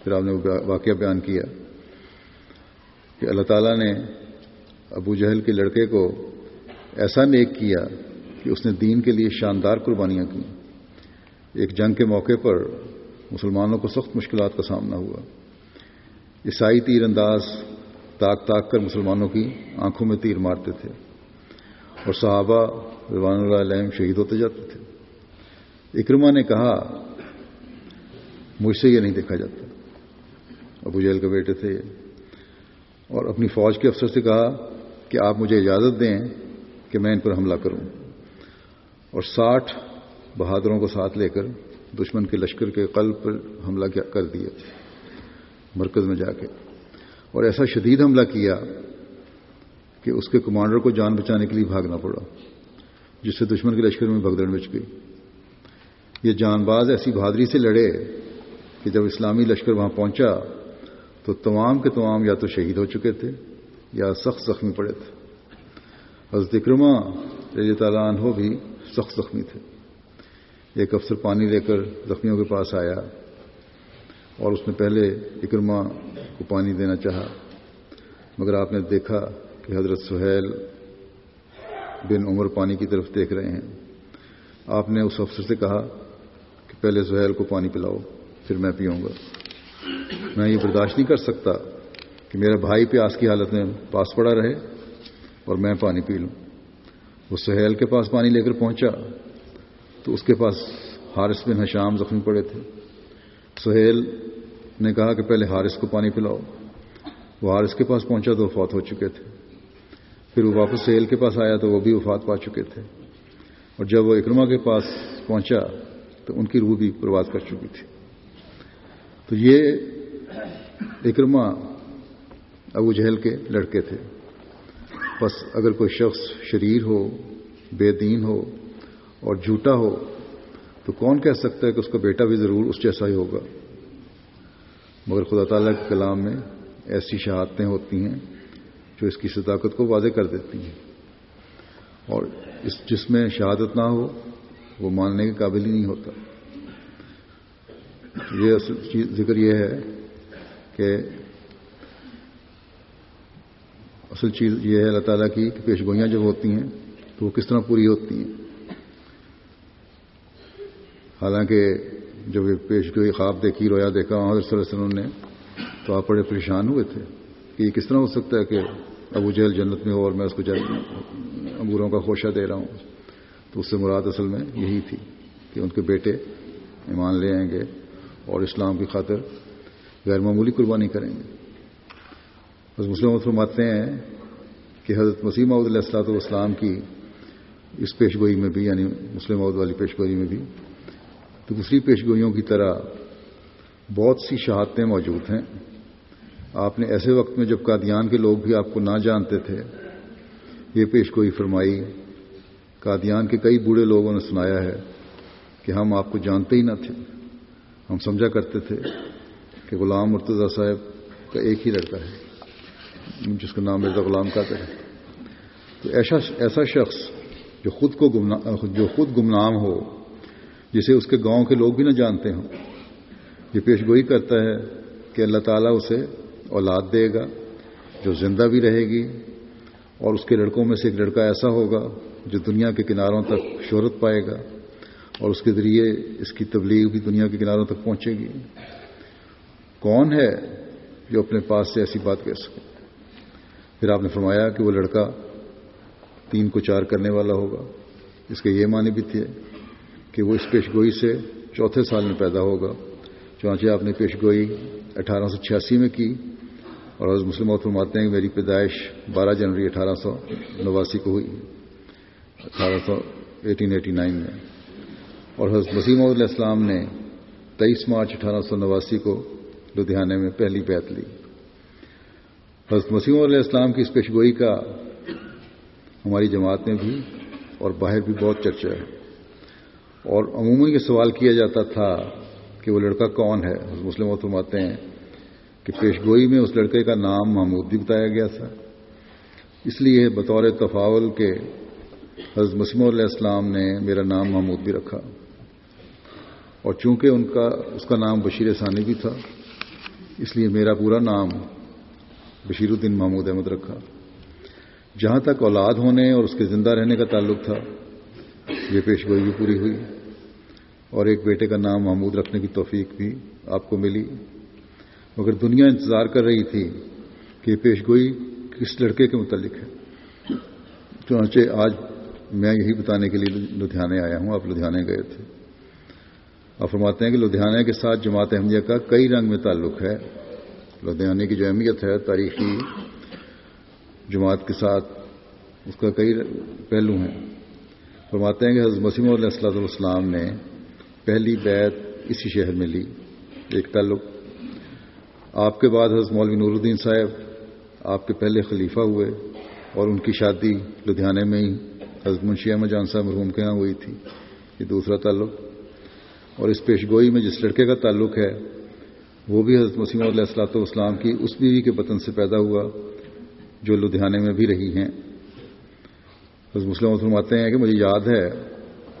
پھر آپ نے واقعہ بیان کیا کہ اللہ تعالیٰ نے ابو جہل کے لڑکے کو ایسا نیک کیا کہ اس نے دین کے لیے شاندار قربانیاں کی ایک جنگ کے موقع پر مسلمانوں کو سخت مشکلات کا سامنا ہوا۔ عیسائی تیر انداز تاک تاک کر مسلمانوں کی آنکھوں میں تیر مارتے تھے اور صحابہ رضوان اللہ علیہ شہید ہوتے جاتے تھے۔ اکرما نے کہا، مجھ سے یہ نہیں دیکھا جاتا۔ ابو جیل کے بیٹے تھے اور اپنی فوج کے افسر سے کہا کہ آپ مجھے اجازت دیں کہ میں ان پر حملہ کروں۔ اور ساٹھ بہادروں کو ساتھ لے کر دشمن کے لشکر کے قلب پر حملہ کر دیا، مرکز میں جا کے۔ اور ایسا شدید حملہ کیا کہ اس کے کمانڈر کو جان بچانے کے لیے بھاگنا پڑا، جس سے دشمن کے لشکر میں بھگدڑ مچ گئی۔ یہ جان باز ایسی بہادری سے لڑے کہ جب اسلامی لشکر وہاں پہنچا تو تمام کے تمام یا تو شہید ہو چکے تھے یا سخت زخمی پڑے تھے۔ حضرت اکرما رضی تعالیٰ عنہ بھی سخت زخمی تھے۔ ایک افسر پانی لے کر زخمیوں کے پاس آیا اور اس نے پہلے اکرما کو پانی دینا چاہا، مگر آپ نے دیکھا کہ حضرت سہیل بن عمر پانی کی طرف دیکھ رہے ہیں۔ آپ نے اس افسر سے کہا کہ پہلے سہیل کو پانی پلاؤ، پھر میں پیوں گا۔ میں یہ برداشت نہیں کر سکتا کہ میرا بھائی پیاس کی حالت میں پاس پڑا رہے اور میں پانی پی لوں۔ وہ سہیل کے پاس پانی لے کر پہنچا تو اس کے پاس حارث بن حشام زخمی پڑے تھے۔ سہیل نے کہا کہ پہلے حارث کو پانی پلاؤ۔ وہ حارث کے پاس پہنچا تو وفات ہو چکے تھے۔ پھر وہ واپس سہیل کے پاس آیا تو وہ بھی وفات پا چکے تھے۔ اور جب وہ اکرما کے پاس پہنچا تو ان کی روح بھی برباد کر چکی تھی۔ تو یہ اکرما ابو جہل کے لڑکے تھے۔ بس اگر کوئی شخص شریر ہو، بے دین ہو اور جھوٹا ہو، تو کون کہہ سکتا ہے کہ اس کا بیٹا بھی ضرور اس جیسا ہی ہوگا؟ مگر خدا تعالیٰ کے کلام میں ایسی شہادتیں ہوتی ہیں جو اس کی صداقت کو واضح کر دیتی ہیں۔ اور اس جس میں شہادت نہ ہو، وہ ماننے کے قابل ہی نہیں ہوتا۔ یہ اصل ذکر یہ ہے کہ اصل چیز یہ ہے اللہ تعالیٰ کی کہ پیش گوئیاں جب ہوتی ہیں تو وہ کس طرح پوری ہوتی ہیں؟ حالانکہ جب یہ پیش گوئی خواب دیکھی، رویا دیکھا، وہاں صلی اللہ علیہ وسلم نے، تو آپ بڑے پریشان ہوئے تھے کہ یہ کس طرح ہو سکتا ہے کہ ابو جہل جنت میں ہو اور میں اس کو انگوروں کا خوشہ دے رہا ہوں؟ تو اس سے مراد اصل میں یہی تھی کہ ان کے بیٹے ایمان لے آئیں گے اور اسلام کی خاطر غیر معمولی قربانی کریں گے۔ مسلم فرماتے ہیں کہ حضرت مسیم علیہ السلاۃ والسلام کی اس پیشگوئی میں بھی یعنی مسلم عود والی پیشگوئی میں بھی۔ تو دوسری پیشگوئیوں کی طرح بہت سی شہادتیں موجود ہیں۔ آپ نے ایسے وقت میں جب قادیان کے لوگ بھی آپ کو نہ جانتے تھے، یہ پیشگوئی فرمائی۔ قادیان کے کئی بوڑھے لوگوں نے سنایا ہے کہ ہم آپ کو جانتے ہی نہ تھے۔ ہم سمجھا کرتے تھے کہ غلام مرتضی صاحب کا ایک ہی لڑکا ہے۔ جس کا نام مرزا غلام کا ہے تو ایسا ایسا شخص جو خود کو جو خود گمنام ہو، جسے اس کے گاؤں کے لوگ بھی نہ جانتے ہوں۔ یہ پیش گوئی کرتا ہے کہ اللہ تعالیٰ اسے اولاد دے گا، جو زندہ بھی رہے گی، اور اس کے لڑکوں میں سے ایک لڑکا ایسا ہوگا جو دنیا کے کناروں تک شہرت پائے گا، اور اس کے ذریعے اس کی تبلیغ بھی دنیا کے کناروں تک پہنچے گی۔ کون ہے جو اپنے پاس سے ایسی بات کہہ سکے؟ پھر آپ نے فرمایا کہ وہ لڑکا تین کو چار کرنے والا ہوگا۔ اس کے یہ معنی بھی تھے کہ وہ اس پیشگوئی سے چوتھے سال میں پیدا ہوگا۔ چانچہ آپ نے پیشگوئی اٹھارہ سو چھیاسی میں کی اور حضرت مسلم فرماتے ہیں کہ میری پیدائش بارہ جنوری اٹھارہ سو نواسی کو ہوئی، اٹھارہ سو ایٹین ایٹی نائن میں۔ اور حضرت وسیم علیہ السلام نے تیئیس مارچ اٹھارہ سو نواسی کو لدھیانے میں پہلی بیت لی۔ حضرت وسیم علیہ السلام کی اس پیشگوئی کا ہماری جماعت میں بھی اور باہر بھی بہت چرچا ہے۔ اور عموماً یہ سوال کیا جاتا تھا کہ وہ لڑکا کون ہے؟ مسلم فرماتے ہیں کہ پیشگوئی میں اس لڑکے کا نام محمود بھی بتایا گیا تھا۔ اس لیے بطور تفاول کے حضرت مسیم علیہ السلام نے میرا نام محمود بھی رکھا۔ اور چونکہ ان کا، اس کا نام بشیر ثانی بھی تھا، اس لیے میرا پورا نام بشیر الدین محمود احمد رکھا۔ جہاں تک اولاد ہونے اور اس کے زندہ رہنے کا تعلق تھا، یہ پیشگوئی بھی پوری ہوئی اور ایک بیٹے کا نام محمود رکھنے کی توفیق بھی آپ کو ملی۔ مگر دنیا انتظار کر رہی تھی کہ یہ پیشگوئی کس لڑکے کے متعلق ہے۔ چنانچہ آج میں یہی بتانے کے لیے لدھیانے آیا ہوں۔ آپ لدھیانے گئے تھے۔ آپ فرماتے ہیں کہ لدھیانہ کے ساتھ جماعت احمدیہ کا کئی رنگ میں تعلق ہے۔ لدھیانے کی جو اہمیت ہے، تاریخی جماعت کے ساتھ اس کا کئی پہلو ہیں۔ فرماتے ہیں کہ حضرت مسیم علیہ السلط والسلام نے پہلی بیت اسی شہر میں لی، ایک تعلق۔ آپ کے بعد حضرت مولوی نور الدین صاحب آپ کے پہلے خلیفہ ہوئے اور ان کی شادی لدھیانے میں ہی حضرت منشی احمد جان صاحب مرحوم کے یہاں ہوئی تھی۔ یہ دوسرا تعلق۔ اور اس پیشگوئی میں جس لڑکے کا تعلق ہے وہ بھی حضرت مسیم علیہ السلاۃ والسلام کی اس بیوی کے پتن سے پیدا ہوا، جو لدھیانے میں بھی رہی ہیں۔ حضرت مسلم فرماتے ہیں کہ مجھے یاد ہے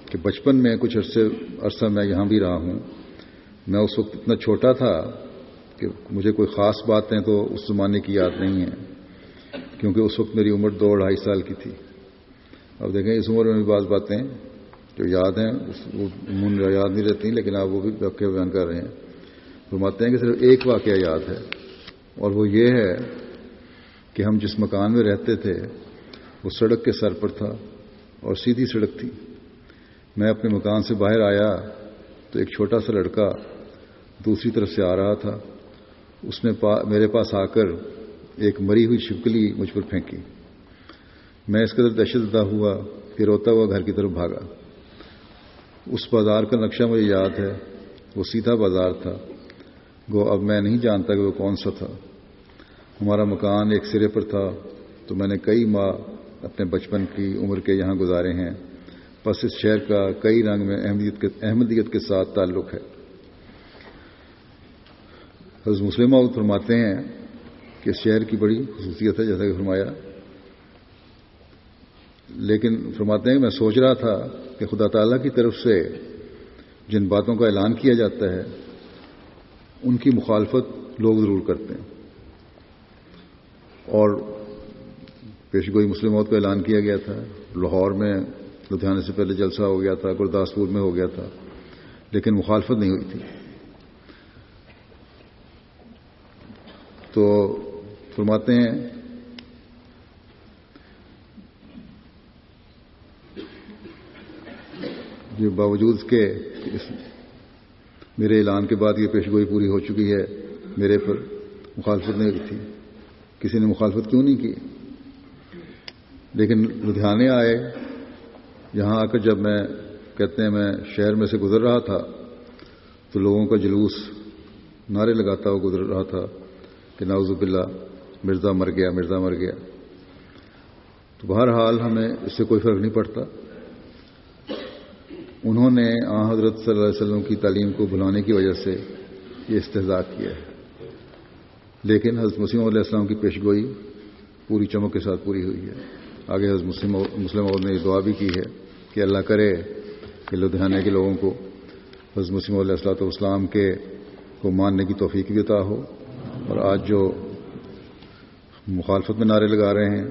کہ بچپن میں کچھ عرصے، عرصہ میں یہاں بھی رہا ہوں۔ میں اس وقت اتنا چھوٹا تھا کہ مجھے کوئی خاص باتیں تو اس زمانے کی یاد نہیں ہیں، کیونکہ اس وقت میری عمر دو ڈھائی سال کی تھی۔ اب دیکھیں، اس عمر میں بھی بعض باتیں جو یاد ہیں وہ یاد نہیں رہتی، لیکن آپ وہ بھی واقعہ بیان کر رہے ہیں۔ فرماتے ہیں کہ صرف ایک واقعہ یاد ہے اور وہ یہ ہے کہ ہم جس مکان میں رہتے تھے، وہ سڑک کے سر پر تھا اور سیدھی سڑک تھی۔ میں اپنے مکان سے باہر آیا تو ایک چھوٹا سا لڑکا دوسری طرف سے آ رہا تھا۔ اس نے پا، میرے پاس آ کر ایک مری ہوئی شپکلی مجھ پر پھینکی۔ میں اس قدر دہشت زدہ ہوا پھر روتا ہوا گھر کی طرف بھاگا۔ اس بازار کا نقشہ مجھے یاد ہے۔ وہ سیدھا بازار تھا۔ گو، اب میں نہیں جانتا کہ وہ کون سا تھا۔ ہمارا مکان ایک سرے پر تھا، تو میں نے کئی ماہ اپنے بچپن کی عمر کے یہاں گزارے ہیں۔ بس اس شہر کا کئی رنگ میں احمدیت کے احمدیت کے ساتھ تعلق ہے۔ حضرت مسلمہ فرماتے ہیں کہ اس شہر کی بڑی خصوصیت ہے، جیسا کہ فرمایا۔ لیکن فرماتے ہیں کہ میں سوچ رہا تھا کہ خدا تعالیٰ کی طرف سے جن باتوں کا اعلان کیا جاتا ہے ان کی مخالفت لوگ ضرور کرتے ہیں۔ اور پیشگوئی مسلم موت کا اعلان کیا گیا تھا۔ لاہور میں لدھیانے سے پہلے جلسہ ہو گیا تھا، گرداسپور میں ہو گیا تھا، لیکن مخالفت نہیں ہوئی تھی۔ تو فرماتے ہیں جو باوجود کے میرے اعلان کے بعد یہ پیشگوئی پوری ہو چکی ہے، میرے پر مخالفت نہیں ہوئی تھی۔ کسی نے مخالفت کیوں نہیں کی؟ لیکن لدھیانے آئے، یہاں آ کر جب میں کہتے ہیں میں شہر میں سے گزر رہا تھا، تو لوگوں کا جلوس نعرے لگاتا ہوا گزر رہا تھا کہ ناوز باللہ، مرزا مر گیا، مرزا مر گیا۔ تو بہرحال ہمیں اس سے کوئی فرق نہیں پڑتا۔ انہوں نے آ حضرت صلی اللہ علیہ وسلم کی تعلیم کو بلانے کی وجہ سے یہ استحصال کیا ہے۔ لیکن حضرت مسیم علیہ السلام کی پیشگوئی پوری چمک کے ساتھ پوری ہوئی ہے۔ آگے حضرت مسلم مسلم عورت نے یہ دعا بھی کی ہے کہ اللہ کرے کہ لدھیانے کے لوگوں کو حضرت مسلم علیہ السلاۃ والسلام کے کو ماننے کی توفیق بھی عطا ہو۔ اور آج جو مخالفت میں نعرے لگا رہے ہیں،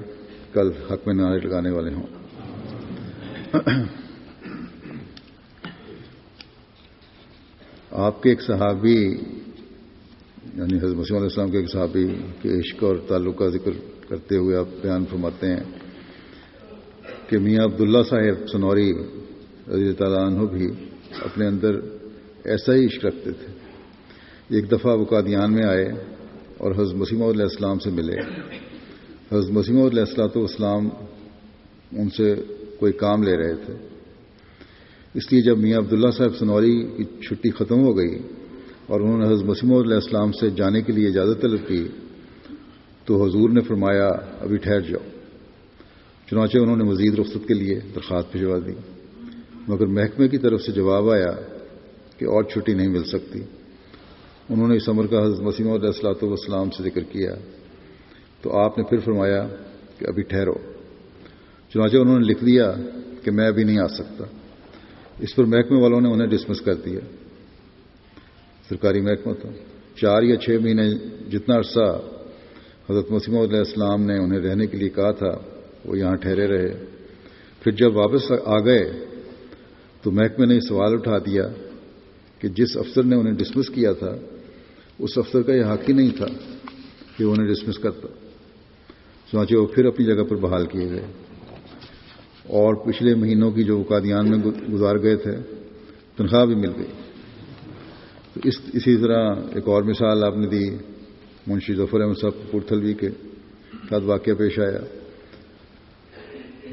کل حق میں نعرے لگانے والے ہوں۔ آپ کے ایک صحابی یعنی حضرت مسیم علیہ السلام کے ایک صحابی کے عشق اور تعلق کا ذکر کرتے ہوئے آپ بیان فرماتے ہیں کہ میاں عبداللہ صاحب سنوری رضی تعالیٰ عنہ بھی اپنے اندر ایسا ہی عشق رکھتے تھے۔ ایک دفعہ وہ قادیان میں آئے اور حضرت مسیم علیہ السلام سے ملے۔ حضرت مسیم علیہ السلاۃ والسلام ان سے کوئی کام لے رہے تھے۔ اس لیے جب میاں عبداللہ صاحب سنوری کی چھٹی ختم ہو گئی اور انہوں نے حضرت مسیم علیہ السلام سے جانے کے لیے اجازت طلب کی، تو حضور نے فرمایا، ابھی ٹھہر جاؤ۔ چنانچہ انہوں نے مزید رخصت کے لیے درخواست بھجوا دی۔ مگر محکمے کی طرف سے جواب آیا کہ اور چھٹی نہیں مل سکتی۔ انہوں نے اس عمر کا حضرت مسیم علیہ السلاۃ والسلام سے ذکر کیا۔ تو آپ نے پھر فرمایا کہ ابھی ٹھہرو۔ چنانچہ انہوں نے لکھ دیا کہ میں ابھی نہیں آ سکتا۔ اس پر محکمے والوں نے انہیں ڈسمس کر دیا۔ سرکاری محکمہ تھا چار یا چھ مہینے جتنا عرصہ حضرت مسیم علیہ السلام نے انہیں رہنے کے لیے کہا تھا، وہ یہاں ٹھہرے رہے۔ پھر جب واپس آ گئے تو محکمے نے سوال اٹھا دیا کہ جس افسر نے انہیں ڈسمس کیا تھا، اس افسر کا یہ حق ہی نہیں تھا کہ انہیں ڈسمس کرتا۔ سوچے وہ پھر اپنی جگہ پر بحال کیے گئے۔ اور پچھلے مہینوں کی جو قادیان میں گزار گئے تھے، تنخواہ بھی مل گئی۔ تو اس، اسی طرح ایک اور مثال آپ نے دی، منشی ظفر احمد صاحب پورتھلوی کے ساتھ واقعہ پیش آیا۔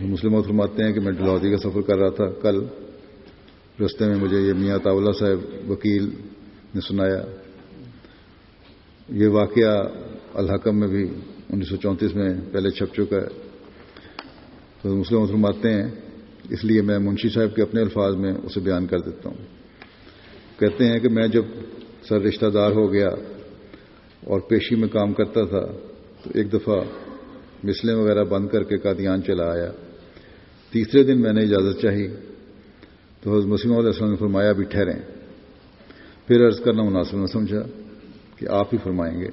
مسلم فرماتے ہیں کہ میں ڈلہودی کا سفر کر رہا تھا کل۔ رستے میں مجھے یہ میاں طاولہ صاحب وکیل نے سنایا۔ یہ واقعہ الحکم میں بھی انیس سو چونتیس میں پہلے چھپ چکا ہے۔ تو مسلم فرماتے ہیں، اس لیے میں منشی صاحب کے اپنے الفاظ میں اسے بیان کر دیتا ہوں۔ کہتے ہیں کہ میں جب سر رشتہ دار ہو گیا اور پیشی میں کام کرتا تھا، تو ایک دفعہ مسلیں وغیرہ بند کر کے قادیان چلا آیا۔ تیسرے دن میں نے اجازت چاہی، تو حضرت مسیم علیہ السلام نے فرمایا بھی ٹھہریں۔ پھر عرض کرنا مناسب نہ سمجھا کہ آپ ہی فرمائیں گے۔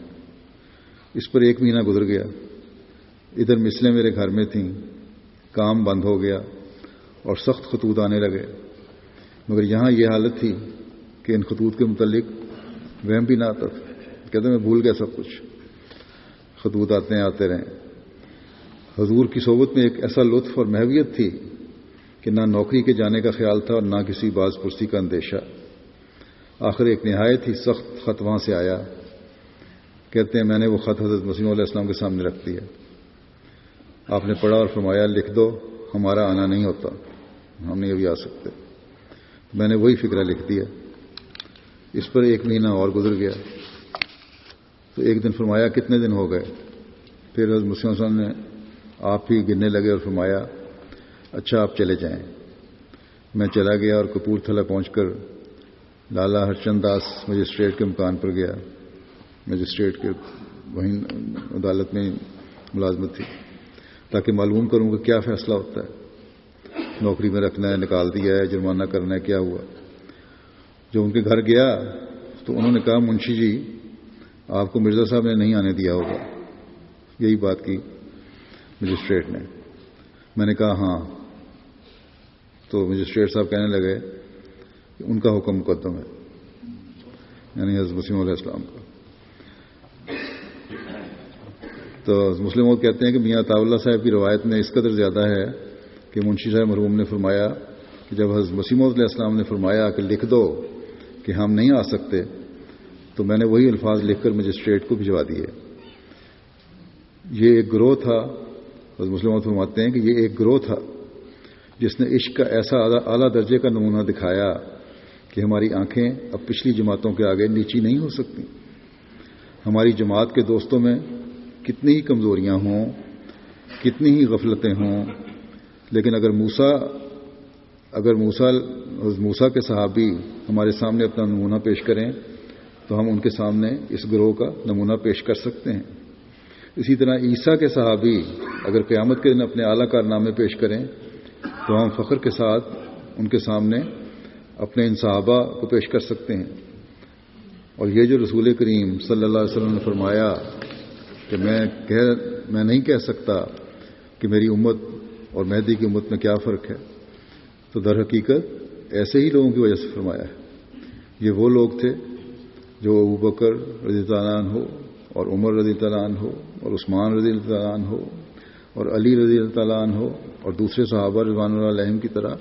اس پر ایک مہینہ گزر گیا۔ ادھر مسلیں میرے گھر میں تھیں۔ کام بند ہو گیا اور سخت خطوط آنے لگے۔ مگر یہاں یہ حالت تھی کہ ان خطوط کے متعلق وہم بھی نہ آتا تھا۔ کہتے میں بھول گیا سب کچھ۔ خطوط آتے ہیں، آتے رہیں۔ حضور کی صحبت میں ایک ایسا لطف اور محویت تھی کہ نہ نوکری کے جانے کا خیال تھا اور نہ کسی باز پرسی کا اندیشہ۔ آخر ایک نہایت ہی سخت خط وہاں سے آیا۔ کہتے ہیں، میں نے وہ خط حضرت مسیم علیہ السلام کے سامنے رکھ دیا۔ آپ نے پڑھا اور فرمایا، لکھ دو، ہمارا آنا نہیں ہوتا، ہم نہیں ابھی آ سکتے۔ میں نے وہی فکرہ لکھ دیا۔ اس پر ایک مہینہ اور گزر گیا۔ تو ایک دن فرمایا، کتنے دن ہو گئے؟ پھر مسلم وسلم نے آپ ہی گرنے لگے اور فرمایا اچھا آپ چلے جائیں۔ میں چلا گیا اور کپور تھلا پہنچ کر لالا ہرچند داس مجسٹریٹ کے مکان پر گیا۔ مجسٹریٹ کے وہیں عدالت میں ملازمت تھی۔ تاکہ معلوم کروں کہ کیا فیصلہ ہوتا ہے۔ نوکری میں رکھنا ہے، نکال دیا ہے، جرمانہ کرنا ہے، کیا ہوا؟ جو ان کے گھر گیا تو انہوں نے کہا، منشی جی آپ کو مرزا صاحب نے نہیں آنے دیا ہوگا۔ یہی بات کی مجسٹریٹ نے۔ میں نے کہا ہاں۔ تو مجسٹریٹ صاحب کہنے لگے کہ ان کا حکم مقدم ہے یعنی حضرت مسلم علیہ السلام کا۔ تو مسلم کہتے ہیں کہ میاں اللہ صاحب کی روایت میں اس قدر زیادہ ہے کہ منشی صاحب مرحوم نے فرمایا کہ جب حضرت مسیم علیہ السلام نے فرمایا کہ لکھ دو کہ ہم نہیں آ سکتے، تو میں نے وہی الفاظ لکھ کر مجسٹریٹ کو بھجوا دیے۔ یہ ایک گروہ تھا، حضرت مسلم فرماتے ہیں کہ یہ ایک گروہ تھا جس نے عشق کا ایسا اعلیٰ درجے کا نمونہ دکھایا کہ ہماری آنکھیں اب پچھلی جماعتوں کے آگے نیچی نہیں ہو سکتی۔ ہماری جماعت کے دوستوں میں کتنی ہی کمزوریاں ہوں، کتنی ہی غفلتیں ہوں، لیکن اگر موسا اگر موسا موسا کے صحابی ہمارے سامنے اپنا نمونہ پیش کریں، تو ہم ان کے سامنے اس گروہ کا نمونہ پیش کر سکتے ہیں۔ اسی طرح عیسیٰ کے صحابی اگر قیامت کے دن اپنے اعلیٰ کارنامے پیش کریں، تو ہم فخر کے ساتھ ان کے سامنے اپنے ان صحابہ کو پیش کر سکتے ہیں۔ اور یہ جو رسول کریم صلی اللہ علیہ وسلم نے فرمایا کہ میں کہہ، میں نہیں کہہ سکتا کہ میری امت اور مہدی کی امت میں کیا فرق ہے۔ تو در حقیقت ایسے ہی لوگوں کی وجہ سے فرمایا ہے۔ یہ وہ لوگ تھے جو ابو بکر رضی تعالیٰ ہو اور عمر رضی تعالیٰ ہو اور عثمان رضی اللہ تعالیٰ ہو اور علی رضی اللہ تعالیٰ ہو اور دوسرے صحابہ رضوان اللہ علیہ کی طرح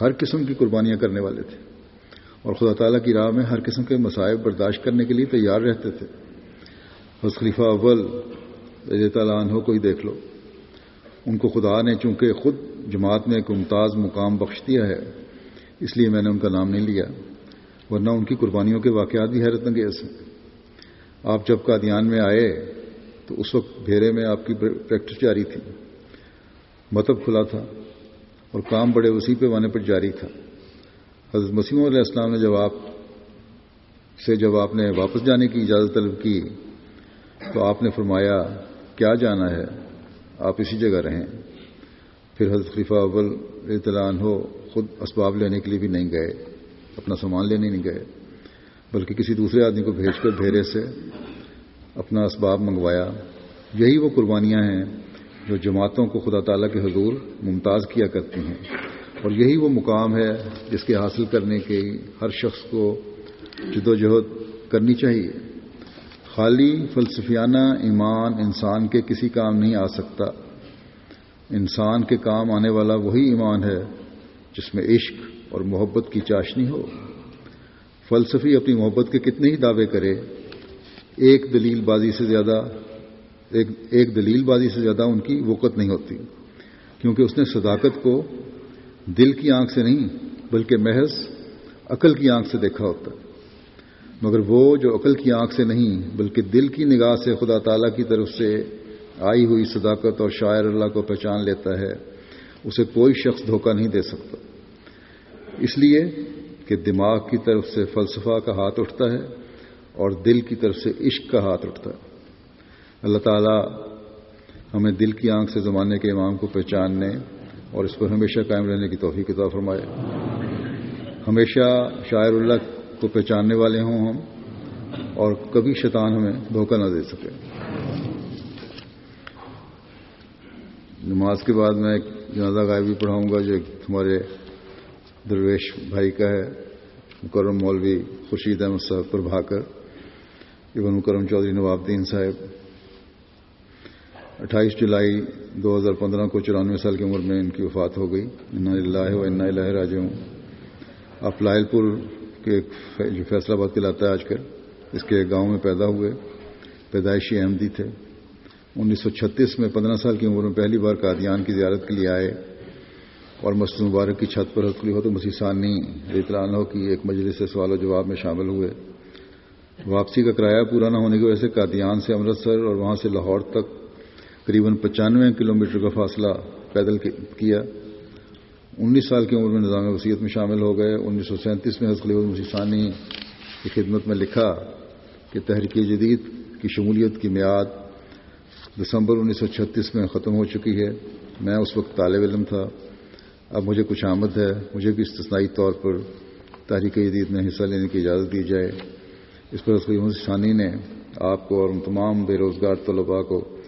ہر قسم کی قربانیاں کرنے والے تھے۔ اور خدا تعالیٰ کی راہ میں ہر قسم کے مسائب برداشت کرنے کے لیے تیار رہتے تھے۔ بس خلیفہ اول رضی تعالیٰ عنہ کو ہی دیکھ لو۔ ان کو خدا نے چونکہ خود جماعت میں ایک ممتاز مقام بخش دیا ہے، اس لیے میں نے ان کا نام نہیں لیا۔ ورنہ ان کی قربانیوں کے واقعات بھی حیرت انگیز ہیں۔ آپ جب قادیان میں آئے تو اس وقت بھیرے میں آپ کی پریکٹس جاری تھی۔ متب کھلا تھا اور کام بڑے وسیع پیمانے پر جاری تھا۔ حضرت مسیم علیہ السلام نے جب آپ سے جب آپ نے واپس جانے کی اجازت طلب کی تو آپ نے فرمایا، کیا جانا ہے؟ آپ اسی جگہ رہیں. پھر حضرت خلیفہ اول اطلاع ہو خود اسباب لینے کے لیے بھی نہیں گئے، اپنا سامان لینے نہیں گئے، بلکہ کسی دوسرے آدمی کو بھیج کر بھیرے سے اپنا اسباب منگوایا۔ یہی وہ قربانیاں ہیں جو جماعتوں کو خدا تعالیٰ کے حضور ممتاز کیا کرتی ہیں۔ اور یہی وہ مقام ہے جس کے حاصل کرنے کے ہر شخص کو جد و جہد کرنی چاہیے۔ خالی فلسفیانہ ایمان انسان کے کسی کام نہیں آ سکتا۔ انسان کے کام آنے والا وہی ایمان ہے جس میں عشق اور محبت کی چاشنی ہو۔ فلسفی اپنی محبت کے کتنے ہی دعوے کرے۔ ایک دلیل بازی سے زیادہ، ایک ایک دلیل بازی سے زیادہ ان کی وقت نہیں ہوتی۔ کیونکہ اس نے صداقت کو دل کی آنکھ سے نہیں بلکہ محض عقل کی آنکھ سے دیکھا ہوتا۔ ہے مگر وہ جو عقل کی آنکھ سے نہیں، بلکہ دل کی نگاہ سے خدا تعالیٰ کی طرف سے آئی ہوئی صداقت اور شاعر اللہ کو پہچان لیتا ہے، اسے کوئی شخص دھوکہ نہیں دے سکتا۔ اس لیے کہ دماغ کی طرف سے فلسفہ کا ہاتھ اٹھتا ہے اور دل کی طرف سے عشق کا ہاتھ اٹھتا ہے۔ اللہ تعالیٰ ہمیں دل کی آنکھ سے زمانے کے امام کو پہچاننے اور اس پر ہمیشہ قائم رہنے کی توفیق کتاب فرمائے۔ ہمیشہ شاعر اللہ کو پہچاننے والے ہوں ہم، اور کبھی شیطان ہمیں دھوکہ نہ دے سکے۔ نماز کے بعد میں ایک جنازہ غائبی پڑھاؤں گا، جو ہمارے درویش بھائی کا ہے، مکرم مولوی خورشید احمد صاحب پر بھا کر، ابن مکرم چودھری نواب الدین صاحب۔ اٹھائیس جولائی دو ہزار پندرہ کو چورانوے سال کی عمر میں ان کی وفات ہو گئی۔ اللہ و انا اللہ راج ہوں آپ لائل پور کے جو فیصلہ آباد کلاتا ہے آج کل اس کے گاؤں میں پیدا ہوئے، پیدائشی احمدی تھے۔ انیس سو چھتیس میں پندرہ سال کی عمر میں پہلی بار قادیان کی زیارت کے لیے آئے اور مسجد مبارک کی چھت پر حقلی ہو تو مسیح ثانی اطلاع کی ایک مجلس سے سوال و جواب میں شامل ہوئے۔ واپسی کا کرایہ پورا نہ ہونے کی وجہ سے قادیان سے امرتسر اور وہاں سے لاہور تک قریباً پچانوے کلومیٹر کا فاصلہ پیدل کیا۔ انیس سال کی عمر میں نظام وسیعت میں شامل ہو گئے۔ انیس سو سینتیس میں حضرت مسیثانی کی خدمت میں لکھا کہ تحریک جدید کی شمولیت کی میعاد دسمبر انیس سو چھتیس میں ختم ہو چکی ہے۔ میں اس وقت طالب علم تھا۔ اب مجھے کچھ آمد ہے۔ مجھے بھی استثنائی طور پر تحریک جدید میں حصہ لینے کی اجازت دی جائے۔ اس پر حضرت ثانی نے آپ کو اور ان تمام بے روزگار طلباء کو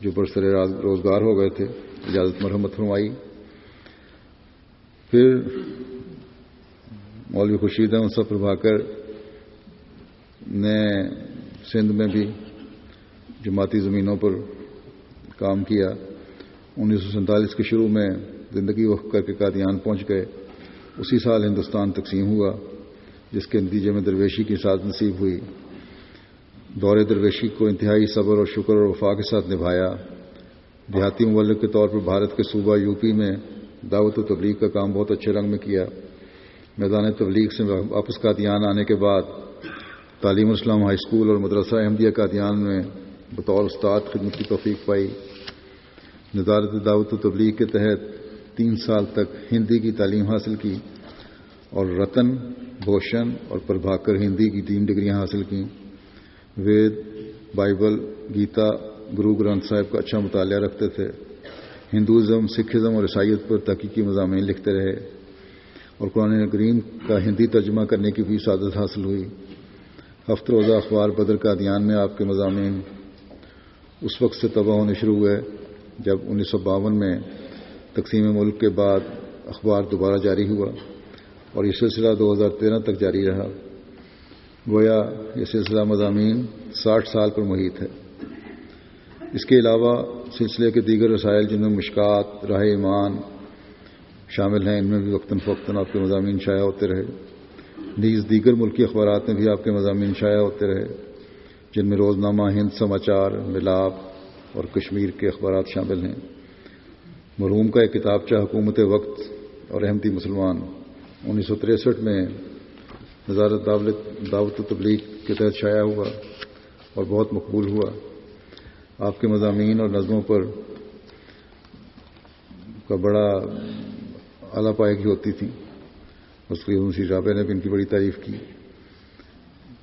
جو برسر روزگار ہو گئے تھے، اجازت مرحمت فرمائی۔ پھر مولوی خورشید احمد صاحب پربھاکر نے سندھ میں بھی جماعتی زمینوں پر کام کیا۔ انیس سو سینتالیس کے شروع میں زندگی وقف کر کے قادیان پہنچ گئے۔ اسی سال ہندوستان تقسیم ہوا، جس کے نتیجے میں درویشی کی ساتھ نصیب ہوئی۔ دور درویشی کو انتہائی صبر اور شکر اور وفا کے ساتھ نبھایا۔ دیہاتی مولک کے طور پر بھارت کے صوبہ یو پی میں دعوت و تبلیغ کا کام بہت اچھے رنگ میں کیا۔ میدان تبلیغ سے واپس قادیان آنے کے بعد تعلیم الاسلام ہائی اسکول اور مدرسہ احمدیہ قادیان میں بطور استاد خدمت کی توفیق پائی۔ نظارت دعوت و تبلیغ کے تحت تین سال تک ہندی کی تعلیم حاصل کی اور رتن، بھوشن اور پربھاکر ہندی کی تین ڈگریاں حاصل کیں۔ وید، بائبل، گیتا، گرو گرنتھ صاحب کا اچھا مطالعہ رکھتے تھے۔ ہندوازم، سکھزم اور عیسائیت پر تحقیقی مضامین لکھتے رہے اور قرآن کریم کا ہندی ترجمہ کرنے کی بھی سعادت حاصل ہوئی۔ ہفت روزہ اخبار بدر کا دھیان میں آپ کے مضامین۔ اس وقت سے تباہ ہونے شروع ہوئے جب انیس سو باون میں تقسیم ملک کے بعد اخبار دوبارہ جاری ہوا اور یہ سلسلہ دو ہزار تیرہ تک جاری رہا۔ گویا یہ سلسلہ مضامین ساٹھ سال پر محیط ہے۔ اس کے علاوہ سلسلے کے دیگر رسائل جن میں مشکات، راہ ایمان شامل ہیں، ان میں بھی وقتاً فوقتاً آپ کے مضامین شائع ہوتے رہے۔ نیز دیگر ملکی اخبارات میں بھی آپ کے مضامین شائع ہوتے رہے، جن میں روزنامہ، ہند سماچار ملاب اور کشمیر کے اخبارات شامل ہیں۔ مرحوم کا ایک کتاب چاہ حکومت وقت اور احمدی مسلمان، انیس سو تریسٹھ میں نظارت دعوت و تبلیغ کے تحت شائع ہوا اور بہت مقبول ہوا۔ آپ کے مضامین اور نظموں پر کا بڑا اعلیٰ پائے کی ہوتی تھیں۔ اس کی انسی رابع نے بھی ان کی بڑی تعریف کی۔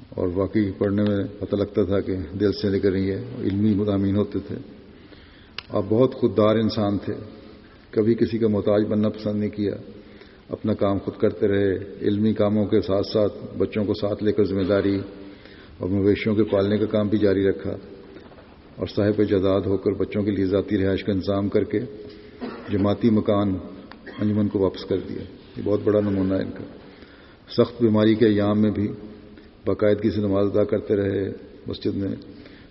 اور واقعی پڑھنے میں پتہ لگتا تھا کہ دل سے لے کر رہی ہے علمی مضامین ہوتے تھے۔ آپ بہت خوددار انسان تھے۔ کبھی کسی کا محتاج بننا پسند نہیں کیا۔ اپنا کام خود کرتے رہے۔ علمی کاموں کے ساتھ ساتھ بچوں کو ساتھ لے کر ذمہ داری اور مویشیوں کے پالنے کا کام بھی جاری رکھا۔ اور صاحب جداد ہو کر بچوں کے لیے ذاتی رہائش کا انتظام کر کے جماعتی مکان انجمن کو واپس کر دیا۔ یہ بہت بڑا نمونہ ہے ان کا۔ سخت بیماری کے ایام میں بھی باقاعدگی سے نماز ادا کرتے رہے۔ مسجد میں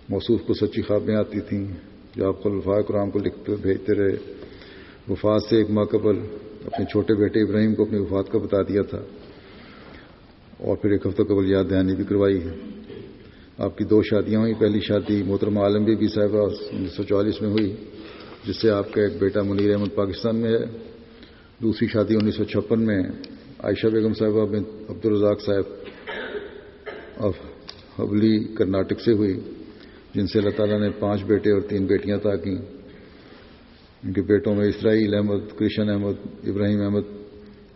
موصوف کو سچی خوابیں آتی تھیں۔ جو آپ خلفاء قرآن کو لکھتے بھیجتے رہے۔ وفات سے ایک ماہ قبل اپنے چھوٹے بیٹے ابراہیم کو اپنی وفات کا بتا دیا تھا۔ اور پھر ایک ہفتہ قبل یاد دہانی بھی کروائی ہے۔ آپ کی دو شادیاں ہوئیں۔ پہلی شادی محترمہ عالم بی بی صاحبہ انیس سو چوالیس میں ہوئی، جس سے آپ کا ایک بیٹا منیر احمد پاکستان میں ہے۔ دوسری شادی انیس سو چھپن میں عائشہ بیگم صاحبہ بن عبدالرزاق صاحب آف حبلی، کرناٹک سے ہوئی، جن سے اللہ تعالیٰ نے پانچ بیٹے اور تین بیٹیاں تا کیں۔ ان کے بیٹوں میں اسرائیل احمد، کرشن احمد، ابراہیم احمد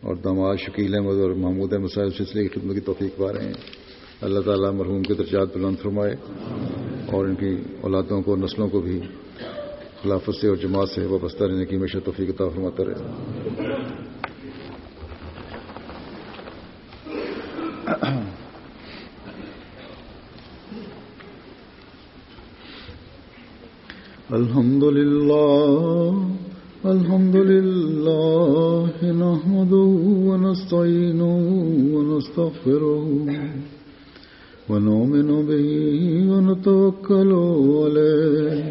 اور دماد شکیل احمد اور محمود احمد صاحب سلسلے کی خدمت کی توفیق پا رہے ہیں۔ اللہ تعالیٰ مرحوم کے درجات بلند فرمائے اور ان کی اولادوں کو، نسلوں کو بھی خلافت سے اور جماعت سے وابستہ رہنے کی ہمیشہ توفیق عطا فرماتا رہے۔ الحمد لله الحمد لله نحمده ونستعينه ونستغفره ونؤمن به ونتوكل عليه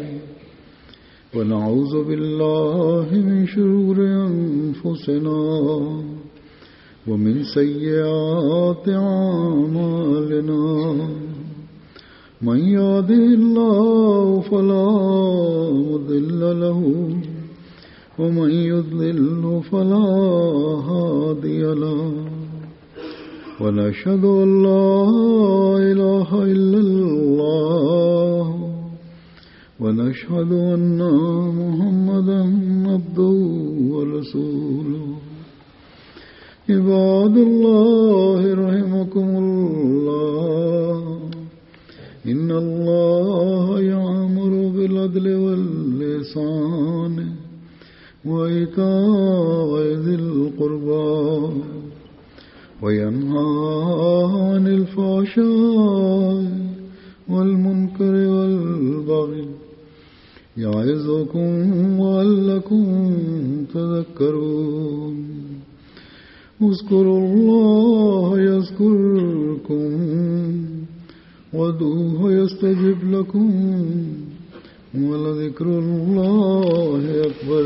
ونعوذ بالله من شرور أنفسنا ومن سيئات أعمالنا من يهده الله فلا مضل له ومن يضلل فلا هادي له ونشهد أن لا إله إلا الله ونشهد أن محمدا عبده ورسوله. عباد الله رحمكم الله. إن الله يعمر بالعدل واللسان وإيتاء ذي القربى. وينهى عن الفحشاء والمنكر والبغي يعظكم لعلكم تذكرون اذكروا الله يذكركم ودوه يستجب لكم ولذكر الله أكبر